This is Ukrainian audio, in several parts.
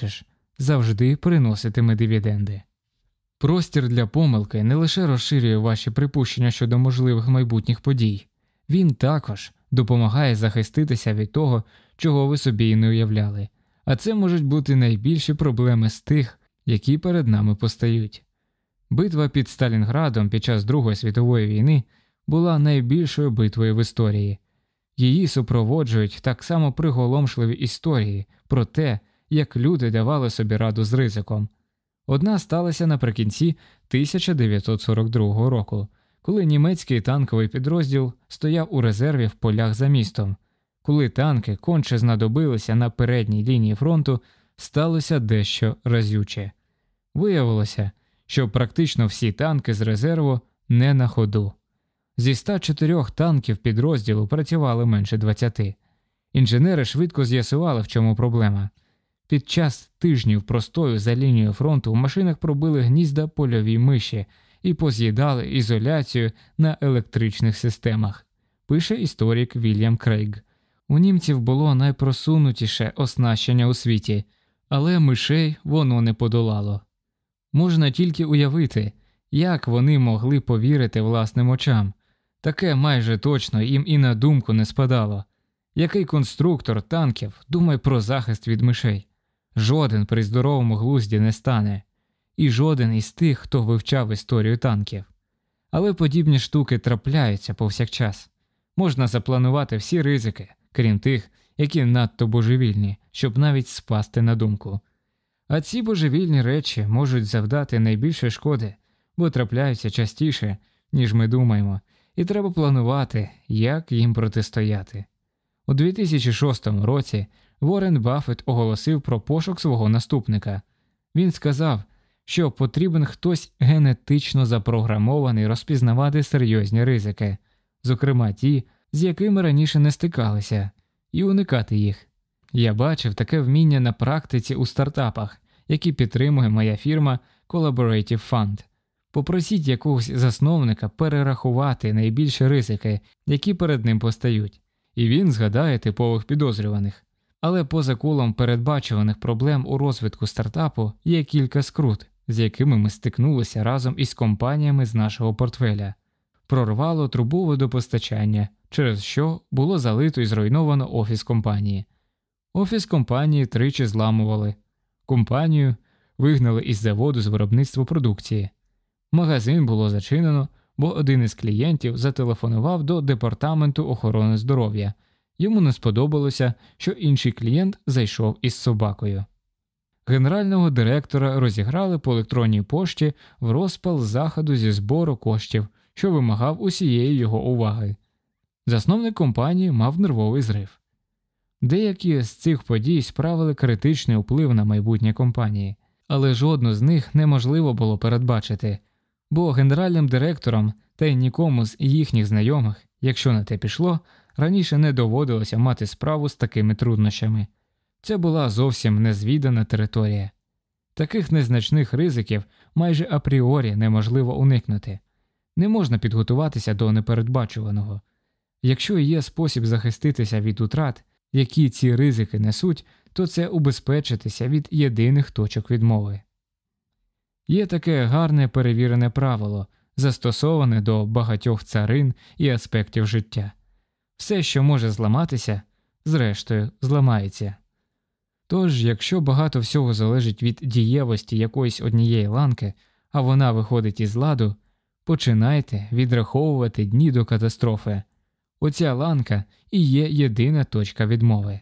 побачиш, завжди приноситиме дивіденди. Простір для помилки не лише розширює ваші припущення щодо можливих майбутніх подій, він також допомагає захиститися від того, чого ви собі і не уявляли, а це можуть бути найбільші проблеми з тих, які перед нами постають. Битва під Сталінградом під час Другої світової війни була найбільшою битвою в історії. Її супроводжують так само приголомшливі історії про те, як люди давали собі раду з ризиком. Одна сталася наприкінці 1942 року, коли німецький танковий підрозділ стояв у резерві в полях за містом. Коли танки конче знадобилися на передній лінії фронту, сталося дещо разюче. Виявилося, що практично всі танки з резерву не на ходу. Зі 104 танків підрозділу працювали менше 20. Інженери швидко з'ясували, в чому проблема. Під час тижнів простою за лінією фронту в машинах пробили гнізда польові миші і поз'їдали ізоляцію на електричних системах, пише історик Вільям Крейг. У німців було найпросунутіше оснащення у світі, але мишей воно не подолало. Можна тільки уявити, як вони могли повірити власним очам. Таке майже точно їм і на думку не спадало. Який конструктор танків думає про захист від мишей? Жоден при здоровому глузді не стане, і жоден із тих, хто вивчав історію танків. Але подібні штуки трапляються повсякчас. Можна запланувати всі ризики, крім тих, які надто божевільні, щоб навіть спасти на думку. А ці божевільні речі можуть завдати найбільше шкоди, бо трапляються частіше, ніж ми думаємо, і треба планувати, як їм протистояти. У 2006 році Ворен Баффет оголосив про пошук свого наступника. Він сказав, що потрібен хтось генетично запрограмований розпізнавати серйозні ризики, зокрема ті, з якими раніше не стикалися, і уникати їх. Я бачив таке вміння на практиці у стартапах, які підтримує моя фірма Collaborative Fund. Попросіть якогось засновника перерахувати найбільші ризики, які перед ним постають, і він згадає типових підозрюваних. Але поза колом передбачуваних проблем у розвитку стартапу є кілька скрут, з якими ми стикнулися разом із компаніями з нашого портфеля. Прорвало трубу водопостачання, через що було залито і зруйновано офіс компанії. Офіс компанії тричі зламували, компанію вигнали із заводу з виробництва продукції. Магазин було зачинено, бо один із клієнтів зателефонував до департаменту охорони здоров'я. Йому не сподобалося, що інший клієнт зайшов із собакою. Генерального директора розіграли по електронній пошті в розпал заходу зі збору коштів, що вимагав усієї його уваги. Засновник компанії мав нервовий зрив. Деякі з цих подій справили критичний вплив на майбутнє компанії, але жодну з них неможливо було передбачити, бо генеральним директором та й нікому з їхніх знайомих, якщо на те пішло, раніше не доводилося мати справу з такими труднощами. Це була зовсім незвідана територія. Таких незначних ризиків майже апріорі неможливо уникнути, не можна підготуватися до непередбачуваного. Якщо є спосіб захиститися від утрат, які ці ризики несуть, то це убезпечитися від єдиних точок відмови. Є таке гарне перевірене правило, застосоване до багатьох царин і аспектів життя все, що може зламатися, зрештою зламається. Тож, якщо багато всього залежить від дієвості якоїсь однієї ланки, а вона виходить із ладу, починайте відраховувати дні до катастрофи. Оця ланка і є єдина точка відмови.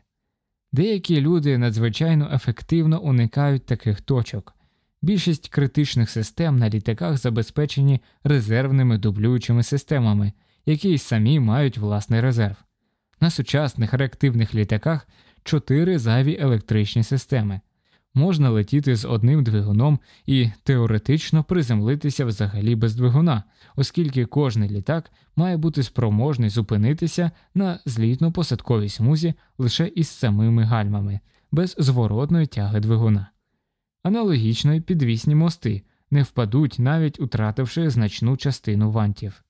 Деякі люди надзвичайно ефективно уникають таких точок. Більшість критичних систем на літаках забезпечені резервними дублюючими системами, які й самі мають власний резерв. На сучасних реактивних літаках чотири зайві електричні системи. Можна летіти з одним двигуном і теоретично приземлитися взагалі без двигуна, оскільки кожний літак має бути спроможний зупинитися на злітно-посадковій смузі лише із самими гальмами, без зворотної тяги двигуна. Аналогічно й підвісні мости не впадуть, навіть утративши значну частину вантів.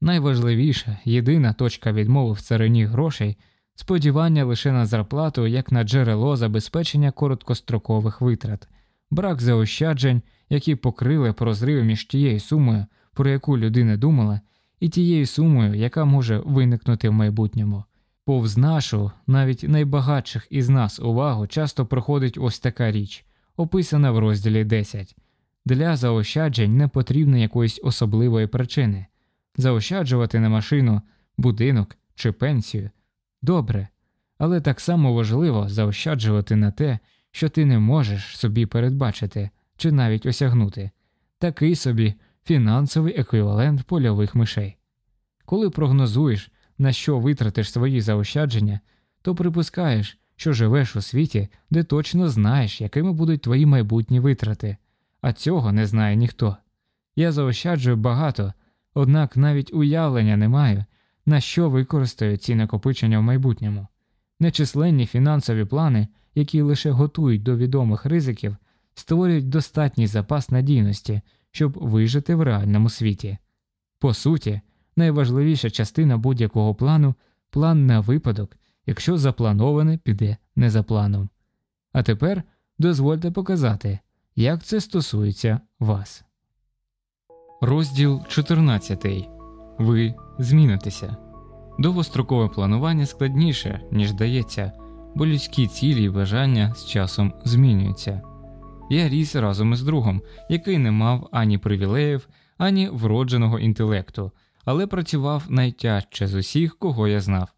Найважливіша єдина точка відмови в царині грошей сподівання лише на зарплату як на джерело забезпечення короткострокових витрат, брак заощаджень, які покрили прозрив між тією сумою, про яку людина думала, і тією сумою, яка може виникнути в майбутньому. Повз нашу, навіть найбагатших із нас увагу часто проходить ось така річ, описана в розділі 10. Для заощаджень не потрібно якоїсь особливої причини заощаджувати на машину, будинок чи пенсію добре, але так само важливо заощаджувати на те, що ти не можеш собі передбачити чи навіть осягнути, такий собі фінансовий еквівалент польових мишей. Коли прогнозуєш, на що витратиш свої заощадження, то припускаєш, що живеш у світі, де точно знаєш, якими будуть твої майбутні витрати, а цього не знає ніхто. Я заощаджую багато, однак навіть уявлення не маю, на що використаю ці накопичення в майбутньому. Нечисленні фінансові плани, які лише готують до відомих ризиків, створюють достатній запас надійності, щоб вижити в реальному світі. По суті, найважливіша частина будь-якого плану план на випадок, якщо заплановане піде не за планом. А тепер дозвольте показати, як це стосується вас. Розділ 14. Ви змінитеся. Довгострокове планування складніше, ніж здається, бо людські цілі і бажання з часом змінюються. Я ріс разом із другом, який не мав ані привілеїв, ані вродженого інтелекту, але працював найтяжче з усіх, кого я знав.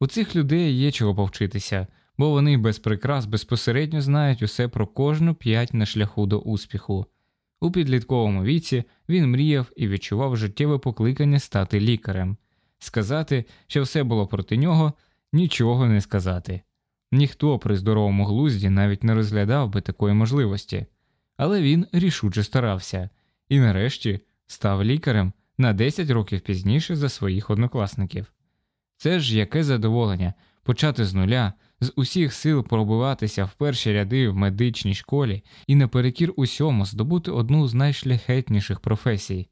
У цих людей є чого повчитися, бо вони без прикрас безпосередньо знають усе про кожну п'ять на шляху до успіху. У підлітковому віці він мріяв і відчував життєве покликання стати лікарем, сказати, що все було проти нього, нічого не сказати. Ніхто при здоровому глузді навіть не розглядав би такої можливості, але він рішуче старався і нарешті став лікарем на 10 років пізніше за своїх однокласників. Це ж яке задоволення почати з нуля, з усіх сил пробиватися в перші ряди в медичній школі і наперекір усьому здобути одну з найшляхетніших професій.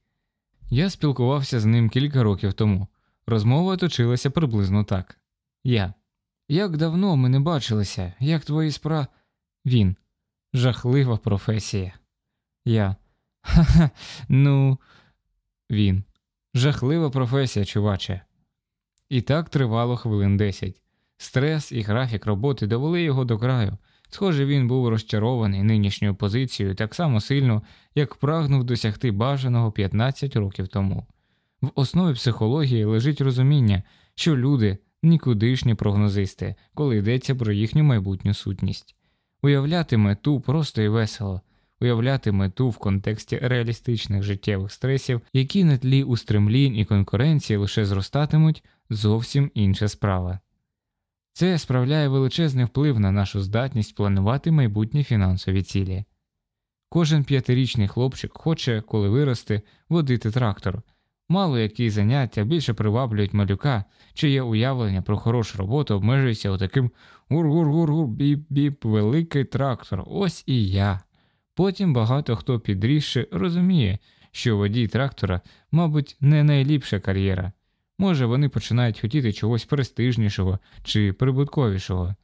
Я спілкувався з ним кілька років тому. Розмова точилася приблизно так Я. Як давно ми не бачилися, як твої спра. Він. Жахлива професія. Я. Ха-ха, ну. Він. Жахлива професія, чуваче. І так тривало хвилин десять. Стрес і графік роботи довели його до краю. Схоже, він був розчарований нинішньою позицією так само сильно, як прагнув досягти бажаного 15 років тому. В основі психології лежить розуміння, що люди нікудишні прогнозисти, коли йдеться про їхню майбутню сутність. Уявляти мету просто і весело, уявляти мету в контексті реалістичних життєвих стресів, які на тлі устремлінь і конкуренції лише зростатимуть, зовсім інша справа. Це справляє величезний вплив на нашу здатність планувати майбутні фінансові цілі. Кожен п'ятирічний хлопчик хоче, коли виросте, водити трактор. Мало які заняття більше приваблюють малюка, чиє уявлення про хорошу роботу обмежується отаким гур-гур-гур-гур, біп-біп, великий трактор, ось і я. Потім багато хто підрісши розуміє, що водій трактора, мабуть, не найліпша кар'єра. Може, вони починають хотіти чогось престижнішого чи прибутковішого.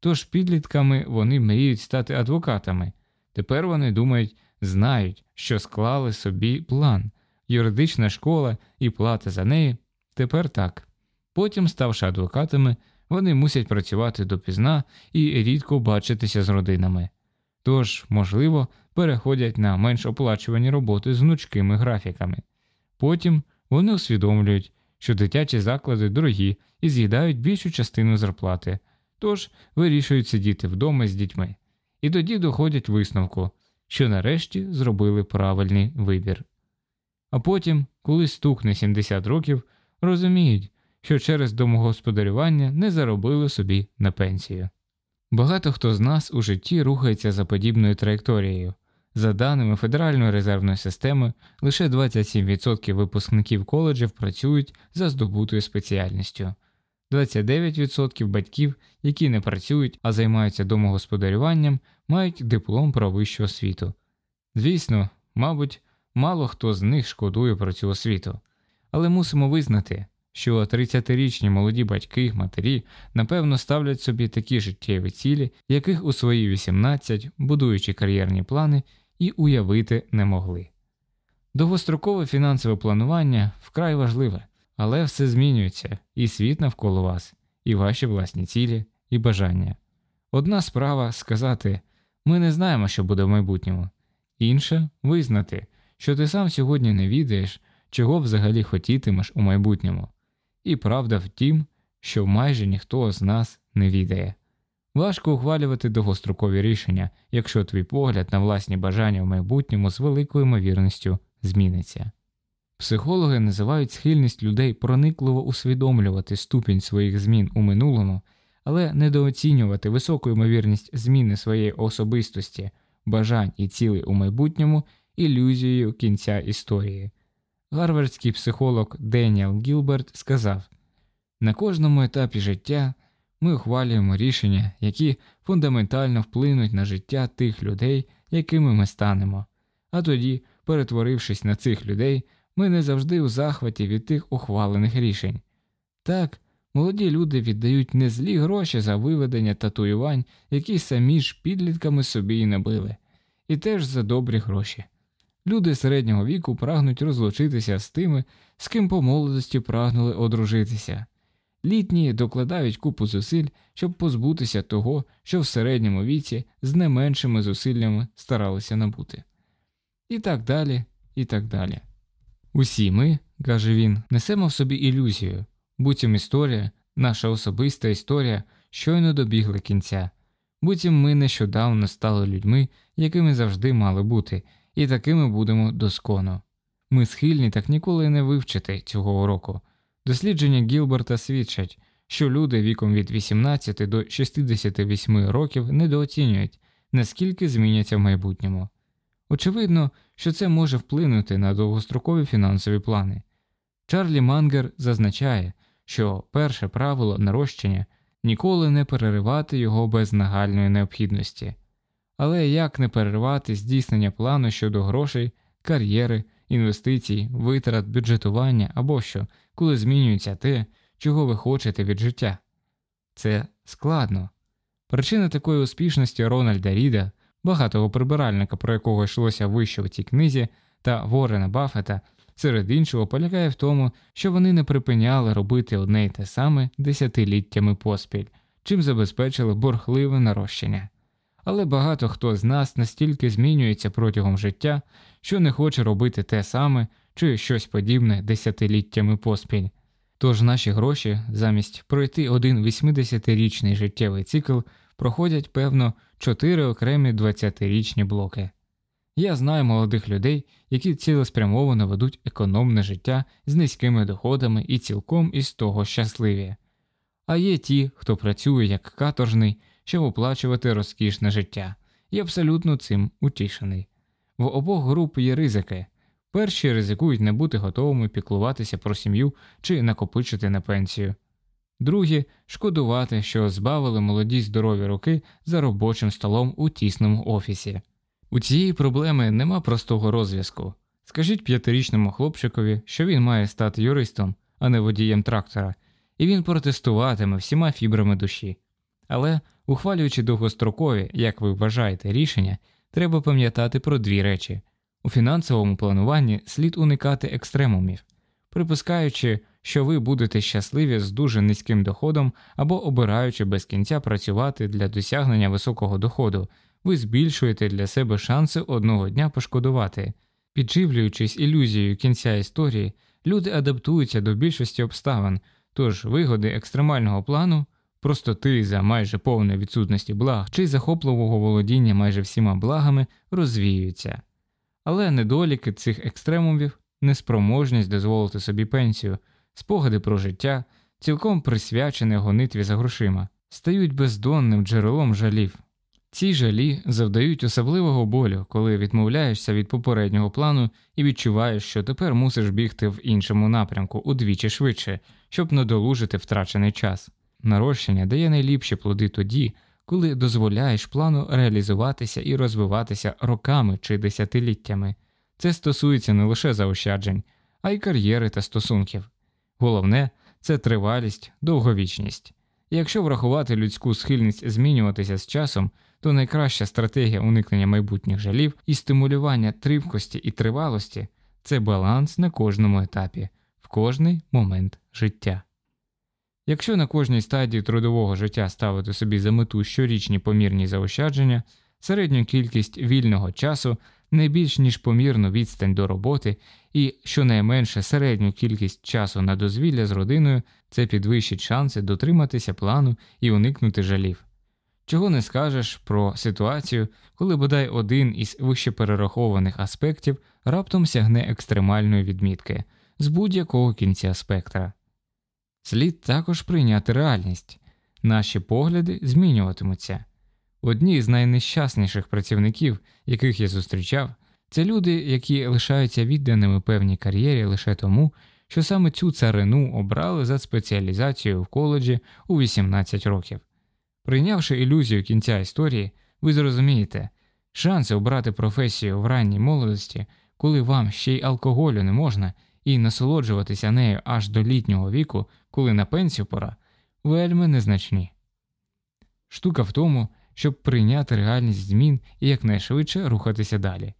Тож підлітками вони мріють стати адвокатами. Тепер вони думають, знають, що склали собі план юридична школа і плата за неї тепер так. Потім, ставши адвокатами, вони мусять працювати допізна і рідко бачитися з родинами. Тож, можливо, переходять на менш оплачувані роботи з гнучкими графіками. Потім вони усвідомлюють, що дитячі заклади дорогі і з'їдають більшу частину зарплати, тож вирішують сидіти вдома з дітьми, і тоді доходять висновку, що нарешті зробили правильний вибір а потім, коли стукне 70 років, розуміють, що через домогосподарювання не заробили собі на пенсію. Багато хто з нас у житті рухається за подібною траєкторією. За даними Федеральної резервної системи, лише 27% випускників коледжів працюють за здобутою спеціальністю, 29% батьків, які не працюють, а займаються домогосподарюванням, мають диплом про вищу освіту. Звісно, мабуть, Мало хто з них шкодує про цю освіту, але мусимо визнати, що 30-річні молоді батьки матері напевно ставлять собі такі життєві цілі, яких у свої 18, будуючи кар'єрні плани, і уявити не могли. Довгострокове фінансове планування вкрай важливе, але все змінюється, і світ навколо вас, і ваші власні цілі, і бажання. Одна справа сказати ми не знаємо, що буде в майбутньому, інша визнати, що ти сам сьогодні не відаєш, чого взагалі хотітимеш у майбутньому, і правда в тім, що майже ніхто з нас не відає. Важко ухвалювати довгострокові рішення, якщо твій погляд на власні бажання в майбутньому з великою ймовірністю зміниться. Психологи називають схильність людей проникливо усвідомлювати ступінь своїх змін у минулому, але недооцінювати високу ймовірність зміни своєї особистості, бажань і цілей у майбутньому ілюзією кінця історії. Гарвардський психолог Деніел Гілберт сказав на кожному етапі життя ми ухвалюємо рішення, які фундаментально вплинуть на життя тих людей, якими ми станемо, а тоді, перетворившись на цих людей, ми не завжди у захваті від тих ухвалених рішень. Так, молоді люди віддають незлі гроші за виведення татуювань, які самі ж підлітками собі і набили, і теж за добрі гроші. Люди середнього віку прагнуть розлучитися з тими, з ким по молодості прагнули одружитися. Літні докладають купу зусиль, щоб позбутися того, що в середньому віці з не меншими зусиллями старалися набути. І так далі, і так далі. Усі ми, каже він, несемо в собі ілюзію, буцім історія, наша особиста історія щойно добігла кінця, буцім ми нещодавно стали людьми, якими завжди мали бути, і такими будемо досконо. Ми схильні так ніколи не вивчити цього уроку. Дослідження Гілберта свідчать, що люди віком від 18 до 68 років недооцінюють, наскільки зміняться в майбутньому. Очевидно, що це може вплинути на довгострокові фінансові плани. Чарлі Мангер зазначає, що перше правило нарощення ніколи не переривати його без нагальної необхідності, але як не переривати здійснення плану щодо грошей, кар'єри, інвестицій, витрат, бюджетування або що, коли змінюється те, чого ви хочете від життя. Це складно. Причина такої успішності Рональда Ріда багатого прибиральника, про якого йшлося вище в цій книзі, та Ворена Баффета, серед іншого, полягає в тому, що вони не припиняли робити одне й те саме десятиліттями поспіль, чим забезпечили борхливе нарощення. Але багато хто з нас настільки змінюється протягом життя, що не хоче робити те саме чи щось подібне десятиліттями поспіль. Тож наші гроші замість пройти один 80-річний життєвий цикл проходять, певно, чотири окремі 20-річні блоки. Я знаю молодих людей, які цілеспрямовано ведуть економне життя з низькими доходами і цілком із того щасливі, а є ті, хто працює як каторжний, щоб оплачувати розкішне життя, і абсолютно цим утішений. В обох груп є ризики. Перші ризикують не бути готовими піклуватися про сім'ю чи накопичити на пенсію другі шкодувати, що збавили молоді здорові руки за робочим столом у тісному офісі. У цієї проблеми нема простого розв'язку. Скажіть п'ятирічному хлопчикові, що він має стати юристом, а не водієм трактора, і він протестуватиме всіма фібрами душі. Але, ухвалюючи довгострокові, як ви вважаєте, рішення, треба пам'ятати про дві речі у фінансовому плануванні слід уникати екстремумів, припускаючи, що ви будете щасливі з дуже низьким доходом або обираючи без кінця працювати для досягнення високого доходу, ви збільшуєте для себе шанси одного дня пошкодувати. Підживлюючись ілюзією кінця історії, люди адаптуються до більшості обставин, тож вигоди екстремального плану, простоти за майже повної відсутності благ чи захопливого володіння майже всіма благами розвіюються. Але недоліки цих екстремумів, неспроможність дозволити собі пенсію, спогади про життя, цілком присвячене гонитві за грошима, стають бездонним джерелом жалів. Ці жалі завдають особливого болю, коли відмовляєшся від попереднього плану і відчуваєш, що тепер мусиш бігти в іншому напрямку удвічі швидше, щоб надолужити втрачений час. Нарощення дає найліпші плоди тоді, коли дозволяєш плану реалізуватися і розвиватися роками чи десятиліттями. Це стосується не лише заощаджень, а й кар'єри та стосунків. Головне це тривалість, довговічність. Якщо врахувати людську схильність змінюватися з часом, то найкраща стратегія уникнення майбутніх жалів і стимулювання тривкості і тривалості це баланс на кожному етапі, в кожний момент життя. Якщо на кожній стадії трудового життя ставити собі за мету щорічні помірні заощадження, середню кількість вільного часу не більш ніж помірну відстань до роботи і щонайменше середню кількість часу на дозвілля з родиною, це підвищить шанси дотриматися плану і уникнути жалів. Чого не скажеш про ситуацію, коли бодай один із вищеперерахованих аспектів раптом сягне екстремальної відмітки з будь-якого кінця спектра. Слід також прийняти реальність наші погляди змінюватимуться. Одні з найнещасніших працівників, яких я зустрічав, це люди, які лишаються відданими певній кар'єрі лише тому, що саме цю царину обрали за спеціалізацією в коледжі у 18 років. Прийнявши ілюзію кінця історії, ви зрозумієте, шанси обрати професію в ранній молодості, коли вам ще й алкоголю не можна, і насолоджуватися нею аж до літнього віку, коли на пенсію пора, вельми незначні. Штука в тому, щоб прийняти реальність змін і якнайшвидше рухатися далі.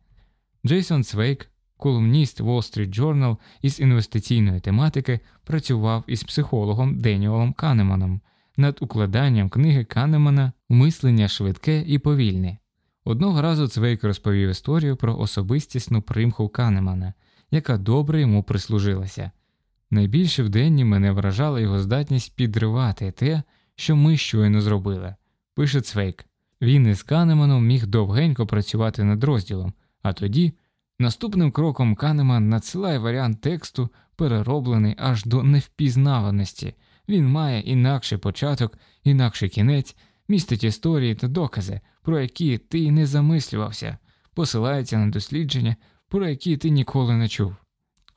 Джейсон Цвейк, колумніст Wall Street Journal із інвестиційної тематики, працював із психологом Деніолом Канеманом над укладанням книги Канемана Мислення швидке і повільне. Одного разу Цвейк розповів історію про особистісну примху Канемана, яка добре йому прислужилася. Найбільше в денні мене вражала його здатність підривати те, що ми щойно зробили. Пише Цвейк. Він із Канеманом міг довгенько працювати над розділом, а тоді наступним кроком Канеман надсилає варіант тексту, перероблений аж до невпізнаваності. Він має інакший початок, інакший кінець, містить історії та докази, про які ти й не замислювався, посилається на дослідження, про які ти ніколи не чув.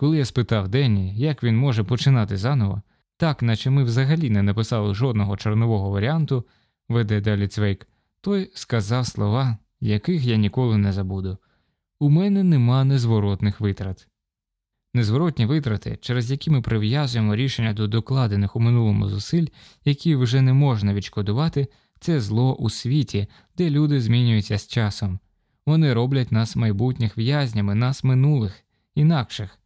Коли я спитав Денні, як він може починати заново, так наче ми взагалі не написали жодного чорнового варіанту, веде далі Цвейк, той сказав слова, яких я ніколи не забуду у мене нема незворотних витрат. Незворотні витрати, через які ми прив'язуємо рішення до докладених у минулому зусиль, які вже не можна відшкодувати, це зло у світі, де люди змінюються з часом. Вони роблять нас майбутніх в'язнями, нас минулих, інакших.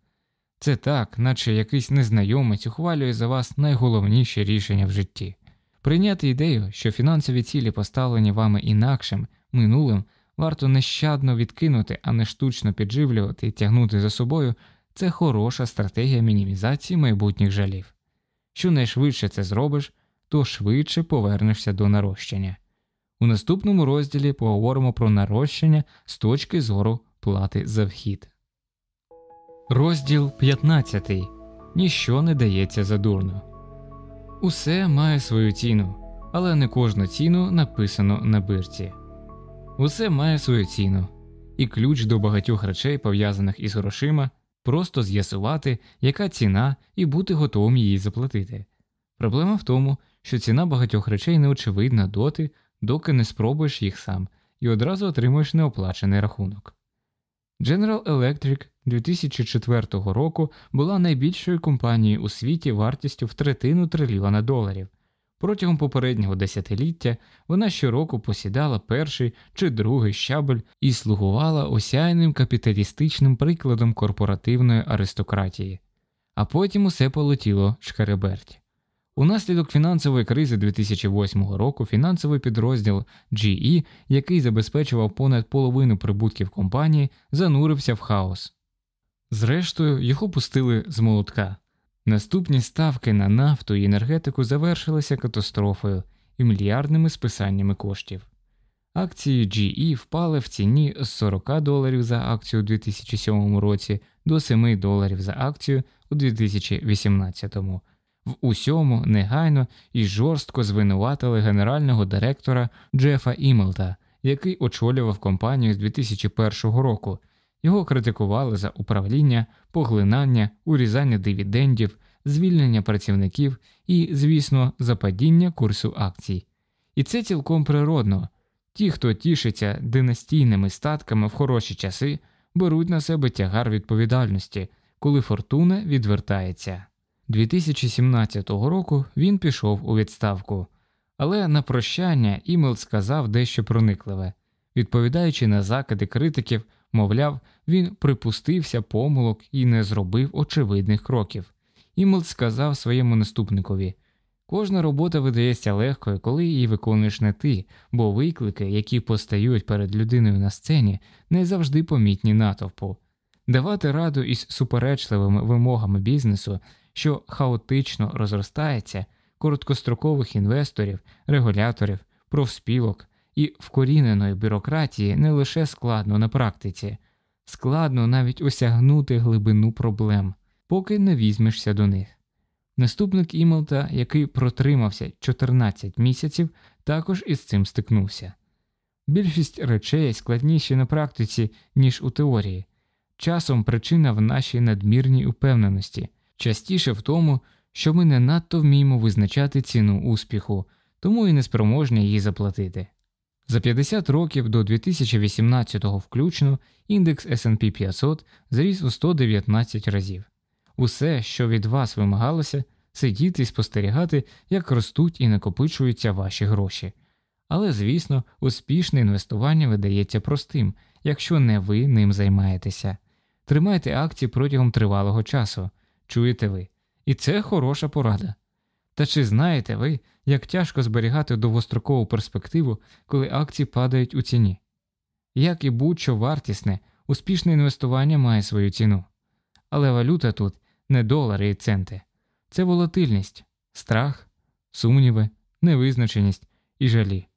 Це так, наче якийсь незнайомець ухвалює за вас найголовніші рішення в житті. Прийняти ідею, що фінансові цілі поставлені вами інакшим, минулим, варто нещадно відкинути, а не штучно підживлювати і тягнути за собою, це хороша стратегія мінімізації майбутніх жалів. Що найшвидше це зробиш, то швидше повернешся до нарощення. У наступному розділі поговоримо про нарощення з точки зору плати за вхід. Розділ 15. Ніщо не дається задурно. Усе має свою ціну, але не кожну ціну написано на бирці. Усе має свою ціну, і ключ до багатьох речей, пов'язаних із грошима, просто з'ясувати, яка ціна, і бути готовим її заплатити. Проблема в тому, що ціна багатьох речей неочевидна доти, доки не спробуєш їх сам і одразу отримуєш неоплачений рахунок. General Electric 2004 року була найбільшою компанією у світі вартістю в третину трильйона доларів. Протягом попереднього десятиліття вона щороку посідала перший чи другий щабель і слугувала осяйним капіталістичним прикладом корпоративної аристократії, а потім усе полетіло шкареберть. Унаслідок фінансової кризи 2008 року фінансовий підрозділ GE, який забезпечував понад половину прибутків компанії, занурився в хаос. Зрештою, його пустили з молотка. Наступні ставки на нафту і енергетику завершилися катастрофою і мільярдними списаннями коштів. Акції GE впали в ціні з 40 доларів за акцію у 2007 році до 7 доларів за акцію у 2018 в усьому негайно і жорстко звинуватили генерального директора Джефа Імелта, який очолював компанію з 2001 року. Його критикували за управління, поглинання, урізання дивідендів, звільнення працівників і, звісно, за падіння курсу акцій. І це цілком природно. Ті, хто тішиться династійними статками в хороші часи, беруть на себе тягар відповідальності, коли фортуна відвертається. 2017 року він пішов у відставку, але на прощання Імел сказав дещо проникливе. Відповідаючи на закиди критиків, мовляв, він припустився помилок і не зробив очевидних кроків. Імел сказав своєму наступникові кожна робота видається легкою, коли її виконуєш не ти, бо виклики, які постають перед людиною на сцені, не завжди помітні натовпу. Давати раду із суперечливими вимогами бізнесу, що хаотично розростається, короткострокових інвесторів, регуляторів, профспілок і вкоріненої бюрократії не лише складно на практиці, складно навіть осягнути глибину проблем, поки не візьмешся до них. Наступник Імелта, який протримався 14 місяців, також із цим стикнувся. Більшість речей складніші на практиці, ніж у теорії. Часом причина в нашій надмірній упевненості, частіше в тому, що ми не надто вміємо визначати ціну успіху, тому і не спроможні її заплатити. За 50 років до 2018-го включно індекс SP 500 зріс у 119 разів. Усе, що від вас вимагалося, сидіти і спостерігати, як ростуть і накопичуються ваші гроші. Але, звісно, успішне інвестування видається простим, якщо не ви ним займаєтеся. Тримайте акції протягом тривалого часу, чуєте ви, і це хороша порада. Та чи знаєте ви, як тяжко зберігати довгострокову перспективу, коли акції падають у ціні? Як і будь-що вартісне, успішне інвестування має свою ціну. Але валюта тут не долари і центи, це волатильність, страх, сумніви, невизначеність і жалі.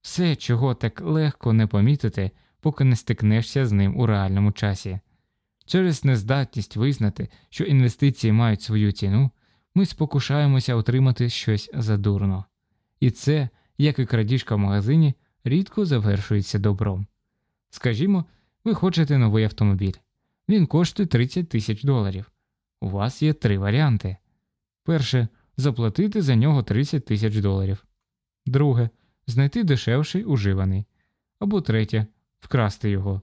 Все, чого так легко не помітити, поки не стикнешся з ним у реальному часі. Через нездатність визнати, що інвестиції мають свою ціну, ми спокушаємося отримати щось задурно. І це, як і крадіжка в магазині, рідко завершується добром. Скажімо, ви хочете новий автомобіль. Він коштує 30 тисяч доларів. У вас є три варіанти. Перше заплатити за нього 30 тисяч доларів. Друге знайти дешевший уживаний. Або третє вкрасти його.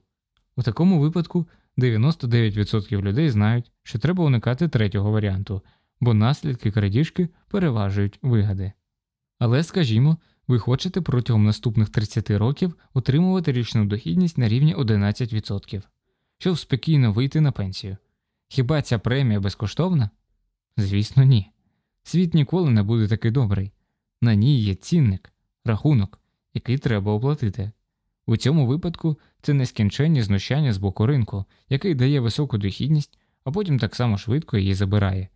У такому випадку 99% людей знають, що треба уникати третього варіанту, бо наслідки крадіжки переважують вигади. Але скажімо, ви хочете протягом наступних 30 років отримувати річну дохідність на рівні 11%, щоб спокійно вийти на пенсію. Хіба ця премія безкоштовна? Звісно, ні. Світ ніколи не буде такий добрий. На ній є цінник, рахунок, який треба оплатити. У цьому випадку це нескінченні знущання з боку ринку, який дає високу дохідність, а потім так само швидко її забирає.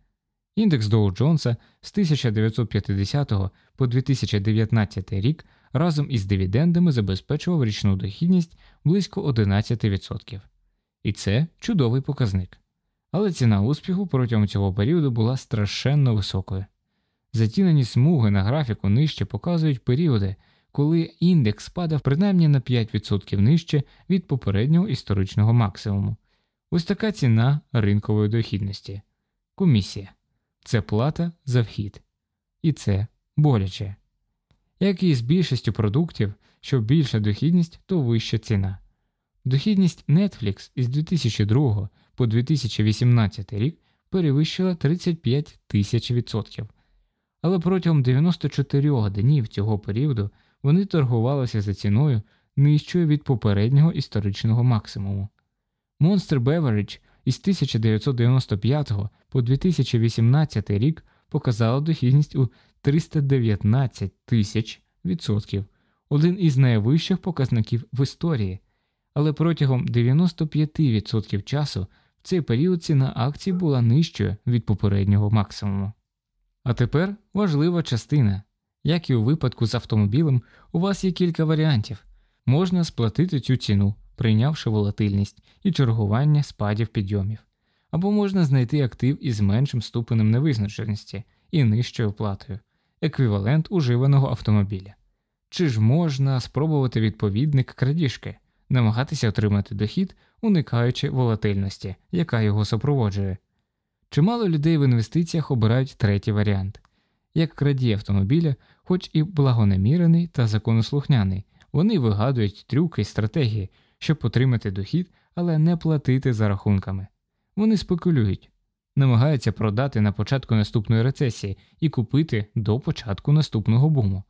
Індекс Доу Джонса з 1950 по 2019 рік разом із дивідендами забезпечував річну дохідність близько 11%. І це чудовий показник. Але ціна успіху протягом цього періоду була страшенно високою. Затінені смуги на графіку нижче показують періоди, коли індекс падав принаймні на 5% нижче від попереднього історичного максимуму. Ось така ціна ринкової дохідності. Комісія це плата за вхід. І це боляче. Як і з більшістю продуктів, що більша дохідність, то вища ціна. Дохідність Netflix із 2002 по 2018 рік перевищила 35 тисяч відсотків. Але протягом 94 днів цього періоду вони торгувалися за ціною нижчою від попереднього історичного максимуму. Monster Beverage із 1995 по 2018 рік показала дохідність у 319 тисяч відсотків, один із найвищих показників в історії, але протягом 95% часу в цей період ціна акцій була нижчою від попереднього максимуму. А тепер важлива частина. Як і у випадку з автомобілем, у вас є кілька варіантів можна сплатити цю ціну, прийнявши волатильність і чергування спадів підйомів, або можна знайти актив із меншим ступенем невизначеності і нижчою оплатою, еквівалент уживаного автомобіля. Чи ж можна спробувати відповідник крадіжки, намагатися отримати дохід, уникаючи волатильності, яка його супроводжує? Чимало людей в інвестиціях обирають третій варіант як крадій автомобіля, хоч і благонамірений та законослухняний, вони вигадують трюки й стратегії, щоб отримати дохід, але не платити за рахунками. Вони спекулюють намагаються продати на початку наступної рецесії і купити до початку наступного буму.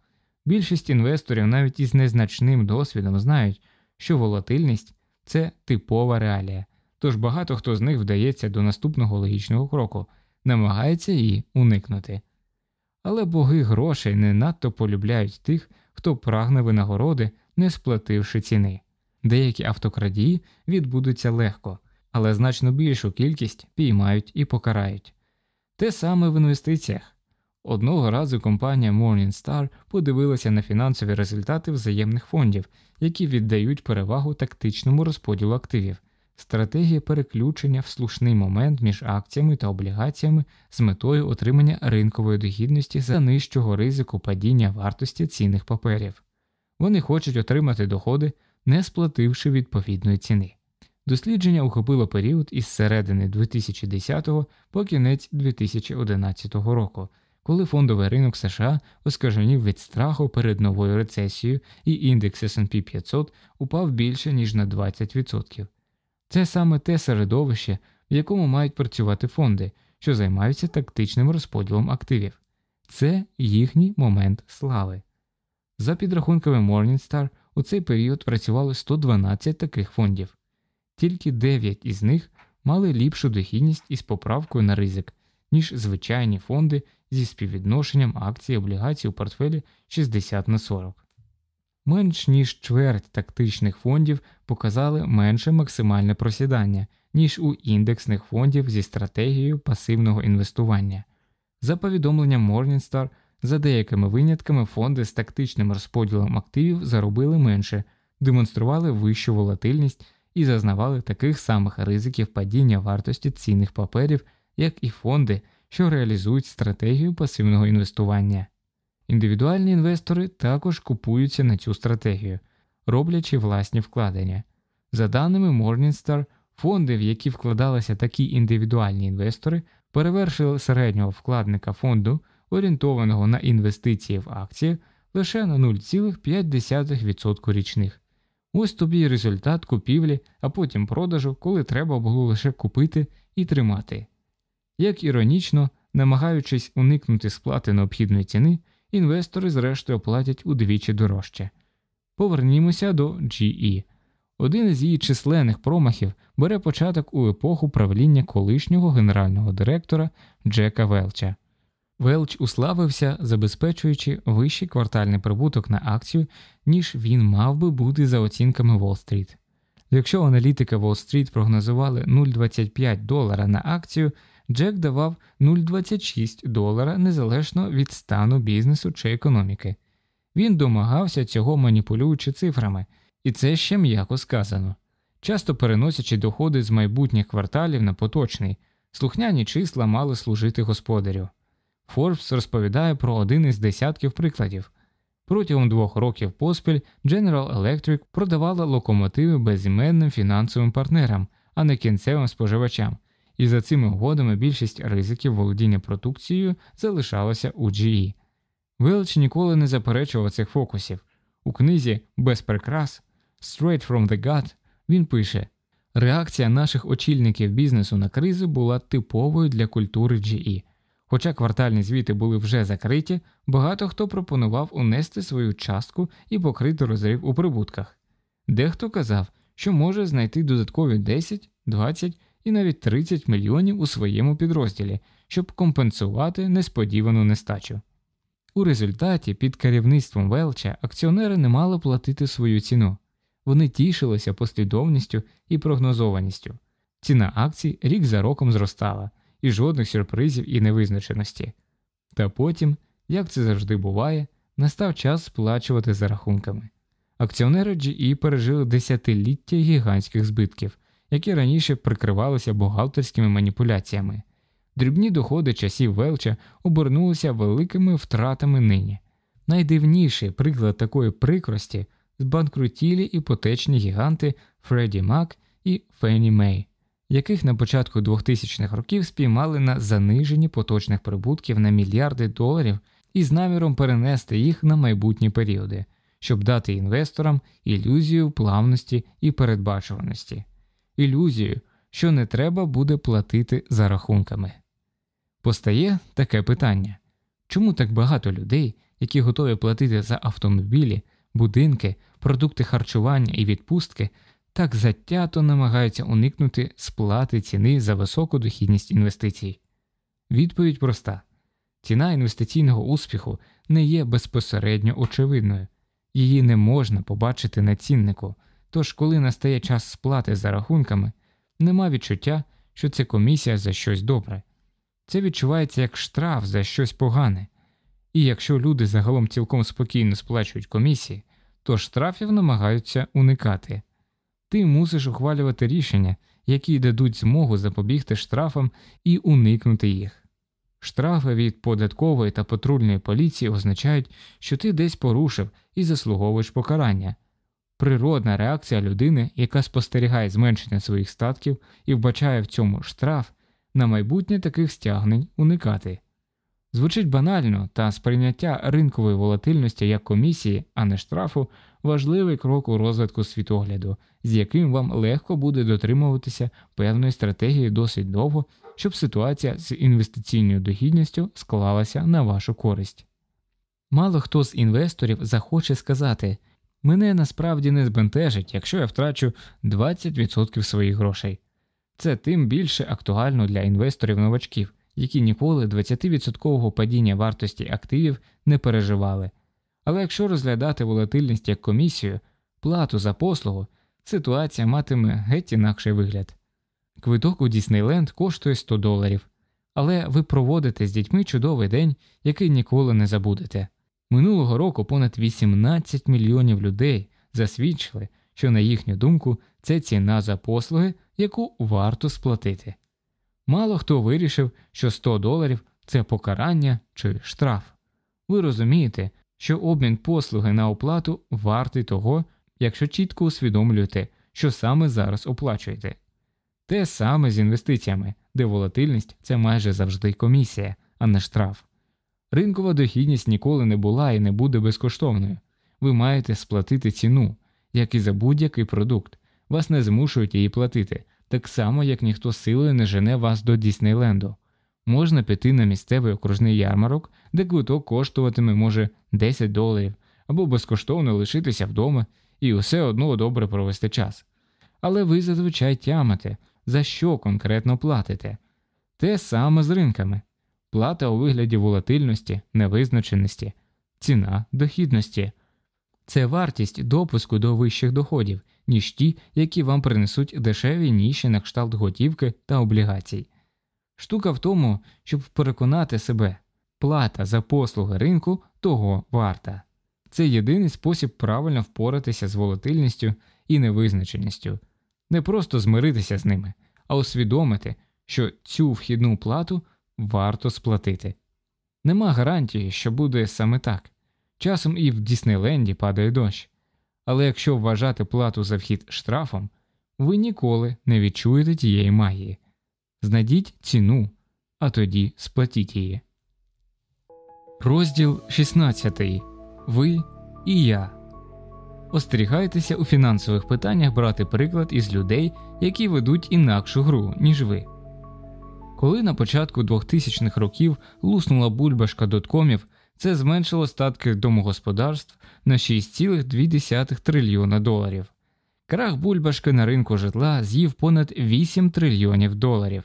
Більшість інвесторів навіть із незначним досвідом знають, що волатильність це типова реалія, тож багато хто з них вдається до наступного логічного кроку, намагається її уникнути. Але боги грошей не надто полюбляють тих, хто прагне винагороди, не сплативши ціни. Деякі автокрадії відбудуться легко, але значно більшу кількість піймають і покарають. Те саме в інвестиціях. Одного разу компанія Morningstar подивилася на фінансові результати взаємних фондів, які віддають перевагу тактичному розподілу активів, стратегія переключення в слушний момент між акціями та облігаціями з метою отримання ринкової дохідності за нижчого ризику падіння вартості цінних паперів. Вони хочуть отримати доходи, не сплативши відповідної ціни. Дослідження охопило період із середини 2010 по кінець 2011 року, коли фондовий ринок США оскаженів від страху перед новою рецесією і індекс SP 500 упав більше ніж на 20%. Це саме те середовище, в якому мають працювати фонди, що займаються тактичним розподілом активів. Це їхній момент слави. За підрахунками Morningstar, у цей період працювало 112 таких фондів, тільки 9 із них мали ліпшу дохідність із поправкою на ризик, ніж звичайні фонди зі співвідношенням акцій облігацій у портфелі 60 на 40. Менш ніж чверть тактичних фондів показали менше максимальне просідання, ніж у індексних фондів зі стратегією пасивного інвестування. За повідомленням Morningstar, за деякими винятками фонди з тактичним розподілом активів заробили менше, демонстрували вищу волатильність і зазнавали таких самих ризиків падіння вартості цінних паперів, як і фонди, що реалізують стратегію пасивного інвестування. Індивідуальні інвестори також купуються на цю стратегію, роблячи власні вкладення. За даними Morningstar, фонди, в які вкладалися такі індивідуальні інвестори, перевершили середнього вкладника фонду, орієнтованого на інвестиції в акції, лише на 0,5% річних. Ось тобі і результат купівлі, а потім продажу, коли треба було лише купити і тримати. Як іронічно, намагаючись уникнути сплати необхідної ціни, інвестори зрештою платять удвічі дорожче. Повернімося до GE. Один із її численних промахів бере початок у епоху правління колишнього генерального директора Джека Велча. Велч уславився, забезпечуючи вищий квартальний прибуток на акцію, ніж він мав би бути за оцінками Уолл-стріт. Якщо аналітики Уолл-стріт прогнозували 0,25 долара на акцію, Джек давав 0,26 долара незалежно від стану бізнесу чи економіки. Він домагався цього маніпулюючи цифрами, і це ще м'яко сказано, часто переносячи доходи з майбутніх кварталів на поточний, слухняні числа мали служити господарю. Форбс розповідає про один із десятків прикладів. Протягом двох років поспіль General Electric продавала локомотиви безіменним фінансовим партнерам, а не кінцевим споживачам, і за цими угодами більшість ризиків володіння продукцією залишалася у GE. Велч ніколи не заперечував цих фокусів. У книзі Без прикрас Straight from the Gut він пише: реакція наших очільників бізнесу на кризу була типовою для культури GE. Хоча квартальні звіти були вже закриті, багато хто пропонував унести свою частку і покрити розрив у прибутках. Дехто казав, що може знайти додаткові 10, 20 і навіть 30 мільйонів у своєму підрозділі, щоб компенсувати несподівану нестачу. У результаті під керівництвом Велча акціонери не мали платити свою ціну, вони тішилися послідовністю і прогнозованістю. Ціна акцій рік за роком зростала, і жодних сюрпризів і невизначеності. Та потім, як це завжди буває, настав час сплачувати за рахунками. Акціонери GE пережили десятиліття гігантських збитків, які раніше прикривалися бухгалтерськими маніпуляціями. Дрібні доходи часів Велча обернулися великими втратами нині. Найдивніший приклад такої прикрості збанкрутілі іпотечні гіганти Фредді Мак і Фенні Мей, яких на початку 2000-х років спіймали на заниженні поточних прибутків на мільярди доларів із наміром перенести їх на майбутні періоди, щоб дати інвесторам ілюзію плавності і передбачуваності ілюзію, що не треба буде платити за рахунками. Постає таке питання чому так багато людей, які готові платити за автомобілі, будинки, продукти харчування і відпустки, так затято намагаються уникнути сплати ціни за високу дохідність інвестицій? Відповідь проста ціна інвестиційного успіху не є безпосередньо очевидною, її не можна побачити на ціннику, тож, коли настає час сплати за рахунками, нема відчуття, що це комісія за щось добре. Це відчувається як штраф за щось погане, і якщо люди загалом цілком спокійно сплачують комісії, то штрафів намагаються уникати. Ти мусиш ухвалювати рішення, які дадуть змогу запобігти штрафам і уникнути їх. Штрафи від податкової та патрульної поліції означають, що ти десь порушив і заслуговуєш покарання. Природна реакція людини, яка спостерігає зменшення своїх статків і вбачає в цьому штраф, на майбутнє таких стягнень уникати. Звучить банально, та сприйняття ринкової волатильності як комісії, а не штрафу важливий крок у розвитку світогляду, з яким вам легко буде дотримуватися певної стратегії досить довго, щоб ситуація з інвестиційною дохідністю склалася на вашу користь. Мало хто з інвесторів захоче сказати мене насправді не збентежить, якщо я втрачу 20% своїх грошей. Це тим більше актуально для інвесторів новачків, які ніколи 20% падіння вартості активів не переживали. Але якщо розглядати волатильність як комісію, плату за послугу, ситуація матиме геть інакший вигляд. Квиток у Діснейленд коштує 100 доларів, але ви проводите з дітьми чудовий день, який ніколи не забудете. Минулого року понад 18 мільйонів людей засвідчили, що, на їхню думку, це ціна за послуги, яку варто сплатити. Мало хто вирішив, що 100 доларів це покарання чи штраф. Ви розумієте, що обмін послуги на оплату вартий того, якщо чітко усвідомлюєте, що саме зараз оплачуєте. Те саме з інвестиціями, де волатильність це майже завжди комісія, а не штраф. Ринкова дохідність ніколи не була і не буде безкоштовною. Ви маєте сплатити ціну, як і за будь-який продукт, вас не змушують її платити, так само як ніхто силою не жене вас до Діснейленду. Можна піти на місцевий окружний ярмарок, де квиток коштуватиме може 10 доларів, або безкоштовно лишитися вдома і все одно добре провести час. Але ви зазвичай тямите, за що конкретно платите. Те саме з ринками плата у вигляді волатильності, невизначеності, ціна дохідності. Це вартість допуску до вищих доходів, ніж ті, які вам принесуть дешеві ніші на кшталт готівки та облігацій. Штука в тому, щоб переконати себе, плата за послуги ринку того варта. Це єдиний спосіб правильно впоратися з волатильністю і невизначеністю, не просто змиритися з ними, а усвідомити, що цю вхідну плату варто сплатити. Нема гарантії, що буде саме так. Часом і в Діснейленді падає дощ, але якщо вважати плату за вхід штрафом, ви ніколи не відчуєте тієї магії. Знайдіть ціну, а тоді сплатіть її. Розділ 16. Ви і я. Остерігайтеся у фінансових питаннях брати приклад із людей, які ведуть інакшу гру, ніж ви. Коли на початку 2000-х років луснула бульбашка доткомів, це зменшило статки домогосподарств на 6,2 трильйона доларів. Крах бульбашки на ринку житла з'їв понад 8 трильйонів доларів.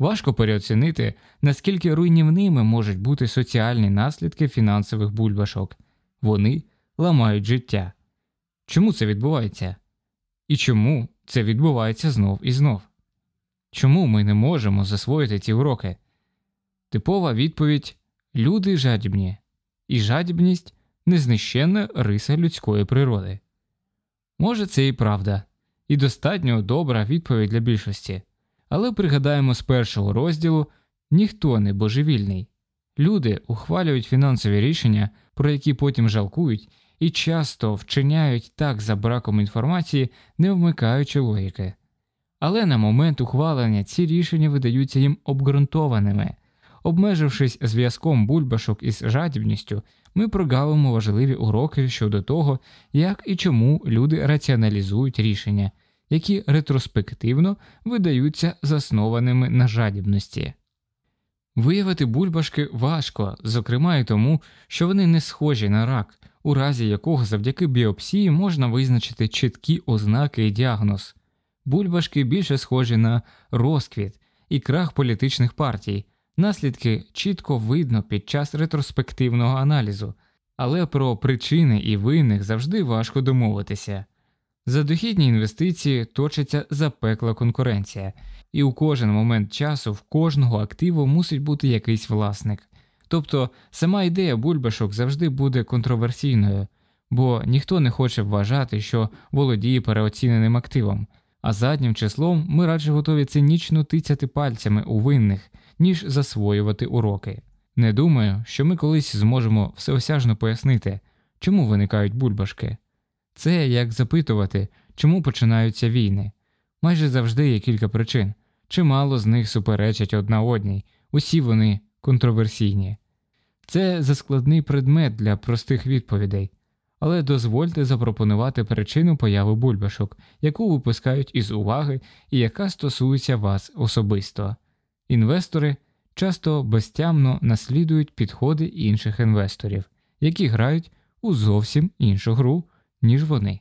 Важко переоцінити, наскільки руйнівними можуть бути соціальні наслідки фінансових бульбашок вони ламають життя. Чому це відбувається? І чому це відбувається знов і знов? Чому ми не можемо засвоїти ці уроки? Типова відповідь люди жадібні, і жадібність незнищенна риса людської природи. Може, це і правда, і достатньо добра відповідь для більшості, але пригадаємо з першого розділу ніхто не божевільний. Люди ухвалюють фінансові рішення, про які потім жалкують, і часто вчиняють так за браком інформації, не вмикаючи логіки. Але на момент ухвалення ці рішення видаються їм обґрунтованими. Обмежившись зв'язком бульбашок із жадібністю, ми прогавимо важливі уроки щодо того, як і чому люди раціоналізують рішення, які ретроспективно видаються заснованими на жадібності. Виявити бульбашки важко, зокрема й тому, що вони не схожі на рак, у разі якого завдяки біопсії можна визначити чіткі ознаки і діагноз. Бульбашки більше схожі на розквіт і крах політичних партій, наслідки чітко видно під час ретроспективного аналізу, але про причини і винних завжди важко домовитися. За дохідні інвестиції точиться запекла конкуренція, і у кожен момент часу в кожного активу мусить бути якийсь власник. Тобто сама ідея бульбашок завжди буде контроверсійною, бо ніхто не хоче вважати, що володіє переоціненим активом, а заднім числом ми радше готові цинічно тицяти пальцями у винних, ніж засвоювати уроки. Не думаю, що ми колись зможемо всеосяжно пояснити, чому виникають бульбашки. Це як запитувати, чому починаються війни. Майже завжди є кілька причин, чимало з них суперечать одна одній, усі вони контроверсійні. Це заскладний предмет для простих відповідей, але дозвольте запропонувати причину появи бульбашок, яку випускають із уваги і яка стосується вас особисто. Інвестори часто безтямно наслідують підходи інших інвесторів, які грають у зовсім іншу гру, ніж вони.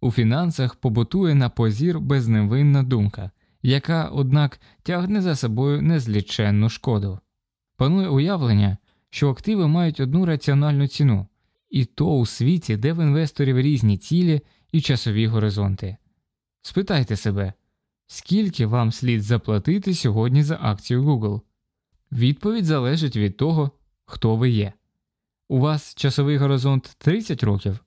У фінансах побутує на позір безневинна думка, яка, однак, тягне за собою незліченну шкоду. Панує уявлення, що активи мають одну раціональну ціну, і то у світі, де в інвесторів різні цілі і часові горизонти. Спитайте себе, скільки вам слід заплатити сьогодні за акцію Google? Відповідь залежить від того, хто ви є. У вас часовий горизонт 30 років.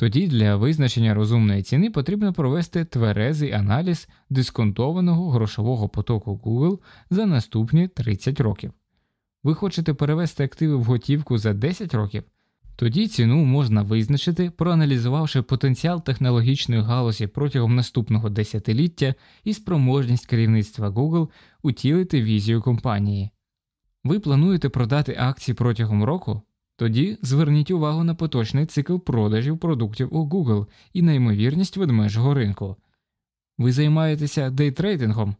Тоді для визначення розумної ціни потрібно провести тверезий аналіз дисконтованого грошового потоку Google за наступні 30 років. Ви хочете перевести активи в готівку за 10 років, тоді ціну можна визначити, проаналізувавши потенціал технологічної галузі протягом наступного десятиліття і спроможність керівництва Google утілити візію компанії. Ви плануєте продати акції протягом року? Тоді зверніть увагу на поточний цикл продажів продуктів у Google і на ймовірність ведмежого ринку. Ви займаєтеся дейтрейдингом?